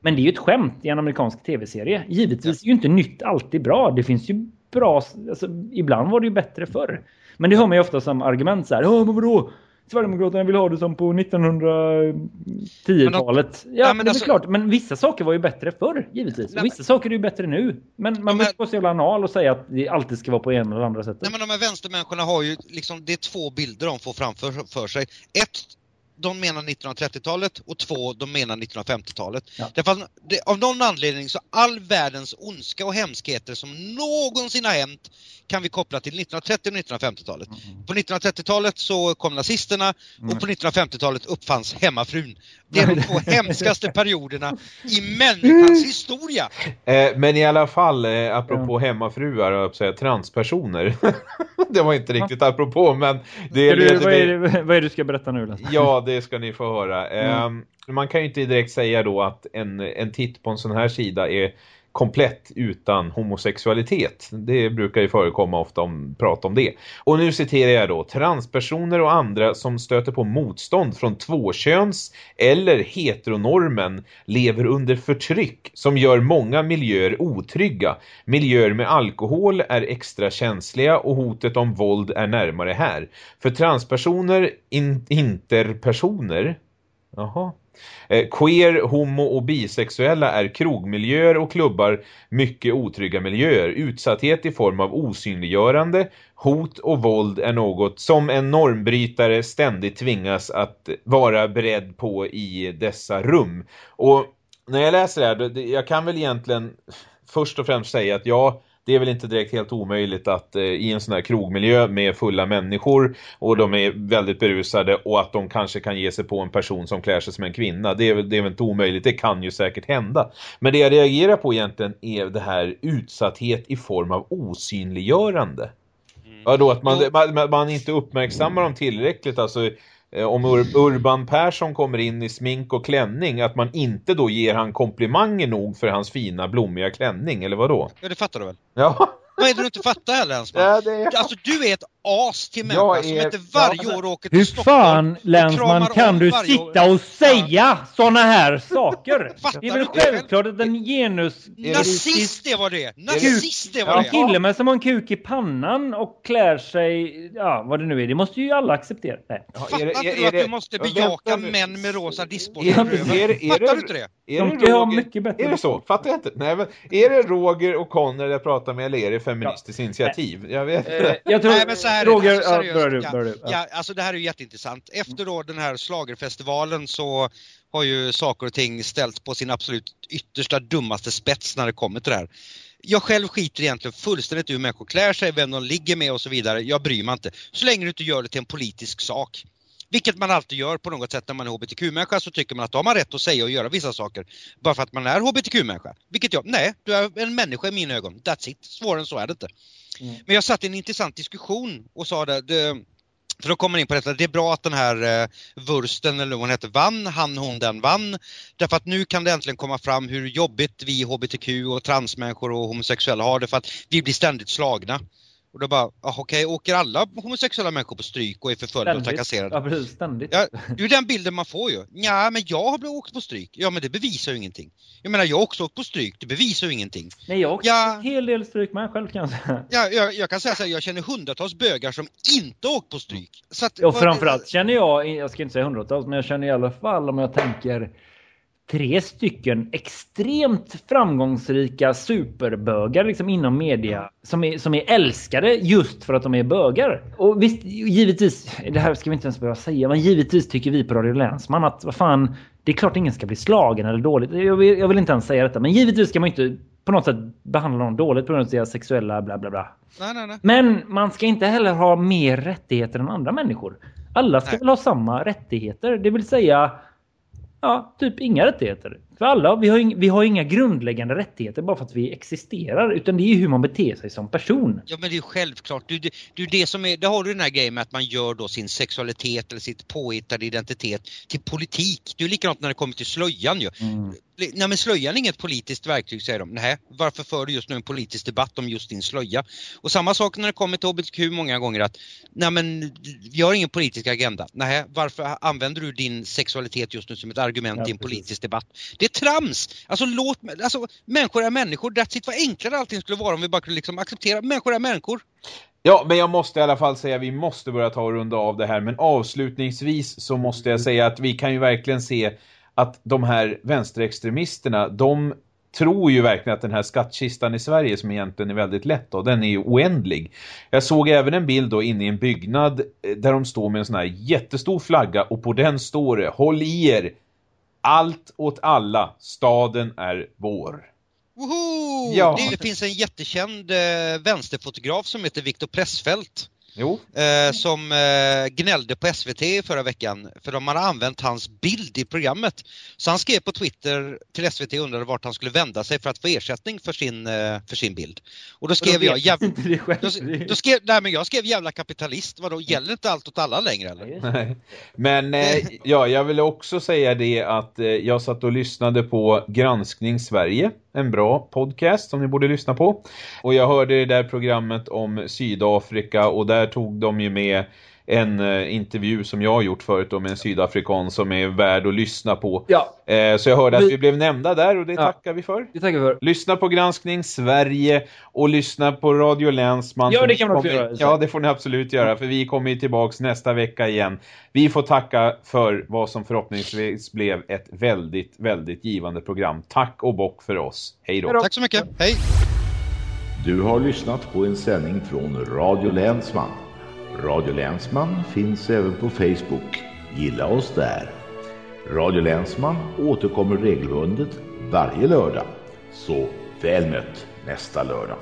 Men det är ju ett skämt i en amerikansk tv-serie. Givetvis är ju inte nytt alltid bra. Det finns ju bra... Alltså, ibland var det ju bättre förr. Men det hör man ju ofta som argument så här. Ja, men vadå? Sverigedemokraterna vill ha det som på 1910-talet. Ja, men det är alltså, klart. Men vissa saker var ju bättre förr, givetvis. Nej, vissa saker är ju bättre nu. Men man måste vara så jävla anal och säga att det alltid ska vara på ena eller andra sättet. Nej, men de här vänstermänniskorna har ju liksom, det är två bilder de får framför för sig. Ett, de menar 1930-talet och två, de menar 1950-talet. Ja. Därför det, av någon anledning så all världens ondska och hemskheter som någonsin har hänt kan vi koppla till 1930 och 1950-talet. Mm. På 1930-talet så kom nazisterna mm. och på 1950-talet uppfanns hemmafrun. Det är de två hemskaste perioderna i människans historia. Eh, men i alla fall, eh, apropå ja. hemmafruar och säga transpersoner. det var inte riktigt ja. apropå, men det du, vad, är det, vad är det du ska berätta nu? Ja, det ska ni få höra. Mm. Eh, man kan ju inte direkt säga då att en, en titt på en sån här sida är komplett utan homosexualitet. Det brukar ju förekomma ofta om prata om det. Och nu citerar jag då transpersoner och andra som stöter på motstånd från tvåköns eller heteronormen lever under förtryck som gör många miljöer otrygga. Miljöer med alkohol är extra känsliga och hotet om våld är närmare här. För transpersoner, in interpersoner, jaha eh, queer, homo och bisexuella är krogmiljöer och klubbar mycket otrygga miljöer. Utsatthet i form av osynliggörande, hot och våld är något som en normbrytare ständigt tvingas att vara beredd på i dessa rum. Och när jag läser det här, jag kan väl egentligen först och främst säga att jag det är väl inte direkt helt omöjligt att eh, i en sån här krogmiljö med fulla människor och de är väldigt berusade och att de kanske kan ge sig på en person som klär sig som en kvinna. Det är, det är väl inte omöjligt, det kan ju säkert hända. Men det jag reagerar på egentligen är det här utsatthet i form av osynliggörande. Mm. Ja, då att man, man, man inte uppmärksammar dem tillräckligt, alltså om Ur Urban Persson kommer in i smink och klänning att man inte då ger han komplimanger nog för hans fina blommiga klänning, eller vad då? Ja, det fattar du väl? Ja. Vad är det du inte fattar heller ens? Ja, det är... Alltså du är ett as till människa som inte varje ja, år åker till Hur Stockholm fan, Länsman, kan du sitta och säga ja. såna här saker? det är väl självklart att en genus... Nazist det var det! Nazist det var det! En kille med som har en kuk i pannan och klär sig, ja vad det nu är, det måste ju alla acceptera. Nej. Fattar inte du att du måste bejaka män med rosa diskbollar Fattar du inte det? Är De ska ha mycket bättre. Är det så? Fattar jag inte. Nej, men är det Roger och Conner jag pratar med eller är det Feministiskt ja. initiativ? Jag vet inte. Eh, jag tror... Nej, men så här, Roger, alltså, ja, börjar du, börjar du. Ja. ja, alltså det här är ju jätteintressant. Efter då den här slagerfestivalen så har ju saker och ting ställts på sin absolut yttersta dummaste spets när det kommer till det här. Jag själv skiter egentligen fullständigt hur människor klär sig, vem de ligger med och så vidare. Jag bryr mig inte. Så länge du inte gör det till en politisk sak. Vilket man alltid gör på något sätt när man är hbtq-människa så tycker man att då har man rätt att säga och göra vissa saker. Bara för att man är hbtq-människa. Vilket jag, nej, du är en människa i mina ögon. That's it. Svårare än så är det inte. Mm. Men jag satt i en intressant diskussion och sa det, det för då kommer man in på detta, det är bra att den här eh, Wursten eller vad hon heter vann, han, hon, den vann. Därför att nu kan det äntligen komma fram hur jobbigt vi hbtq och transmänniskor och homosexuella har det för att vi blir ständigt slagna. Och då bara, okej, okay, åker alla homosexuella människor på stryk och är förföljda och trakasserade? Ja, precis, ständigt. Ja, det är den bilden man får ju. Ja, men jag har blivit åkt på stryk. Ja, men det bevisar ju ingenting. Jag menar, jag har också åkt på stryk, det bevisar ju ingenting. Nej, jag har också ja, en hel del stryk med själv kan jag säga. Ja, jag, jag kan säga så här, jag känner hundratals bögar som inte åkt på stryk. Så att, och framförallt känner jag, jag ska inte säga hundratals, men jag känner i alla fall om jag tänker tre stycken extremt framgångsrika superbögar liksom inom media som är, som är älskade just för att de är bögar. Och visst, givetvis, det här ska vi inte ens behöva säga, men givetvis tycker vi på Radio Länsman att vad fan, det är klart ingen ska bli slagen eller dåligt. Jag vill, jag vill inte ens säga detta, men givetvis ska man inte på något sätt behandla någon dåligt på grund av deras sexuella bla bla bla. Nej, nej, nej. Men man ska inte heller ha mer rättigheter än andra människor. Alla ska väl ha samma rättigheter, det vill säga ja, typ inga rättigheter. För alla, vi har, inga, vi har inga grundläggande rättigheter bara för att vi existerar. Utan det är ju hur man beter sig som person. Ja men det är självklart. Du, du, du, det som är, det har du den här grejen med att man gör då sin sexualitet eller sitt påhittade identitet till politik. Det är likadant när det kommer till slöjan ju. Mm. Nej men slöjan är inget politiskt verktyg säger de. Nej, varför för du just nu en politisk debatt om just din slöja? Och samma sak när det kommer till HBTQ många gånger att nej men vi har ingen politisk agenda. Nej, varför använder du din sexualitet just nu som ett argument ja, i en politisk debatt? Det är trams! Alltså låt, alltså människor är människor, that's it. Vad enklare allting skulle vara om vi bara kunde liksom acceptera, människor är människor. Ja, men jag måste i alla fall säga vi måste börja ta och runda av det här. Men avslutningsvis så måste jag säga att vi kan ju verkligen se att de här vänsterextremisterna, de tror ju verkligen att den här skattkistan i Sverige som egentligen är väldigt lätt då, den är ju oändlig. Jag såg även en bild då inne i en byggnad eh, där de står med en sån här jättestor flagga och på den står det Håll i er! Allt åt alla, staden är vår. Woho! Ja. Det finns en jättekänd eh, vänsterfotograf som heter Viktor Pressfeldt Jo. Eh, som eh, gnällde på SVT förra veckan för de hade använt hans bild i programmet. Så han skrev på Twitter till SVT och undrade vart han skulle vända sig för att få ersättning för sin, eh, för sin bild. Och då skrev jag jäv... då, då, skrev, nej, men jag skrev jävla kapitalist, vadå gäller inte allt åt alla längre eller? Nej. Men eh, ja, jag vill också säga det att eh, jag satt och lyssnade på Granskning Sverige en bra podcast som ni borde lyssna på. Och jag hörde det där programmet om Sydafrika och där tog de ju med en eh, intervju som jag har gjort förut med en sydafrikan som är värd att lyssna på. Ja. Eh, så jag hörde att vi blev nämnda där och det ja. tackar vi för. Det tackar vi för. Lyssna på Granskning Sverige och lyssna på Radio Länsman. Ja, det kan man också göra. Ja, det får ni absolut göra för vi kommer ju tillbaks nästa vecka igen. Vi får tacka för vad som förhoppningsvis blev ett väldigt, väldigt givande program. Tack och bock för oss. Hej då. Tack så mycket. Hej. Du har lyssnat på en sändning från Radio Länsman. Radio Länsman finns även på Facebook. Gilla oss där. Radio Länsman återkommer regelbundet varje lördag. Så väl mött nästa lördag.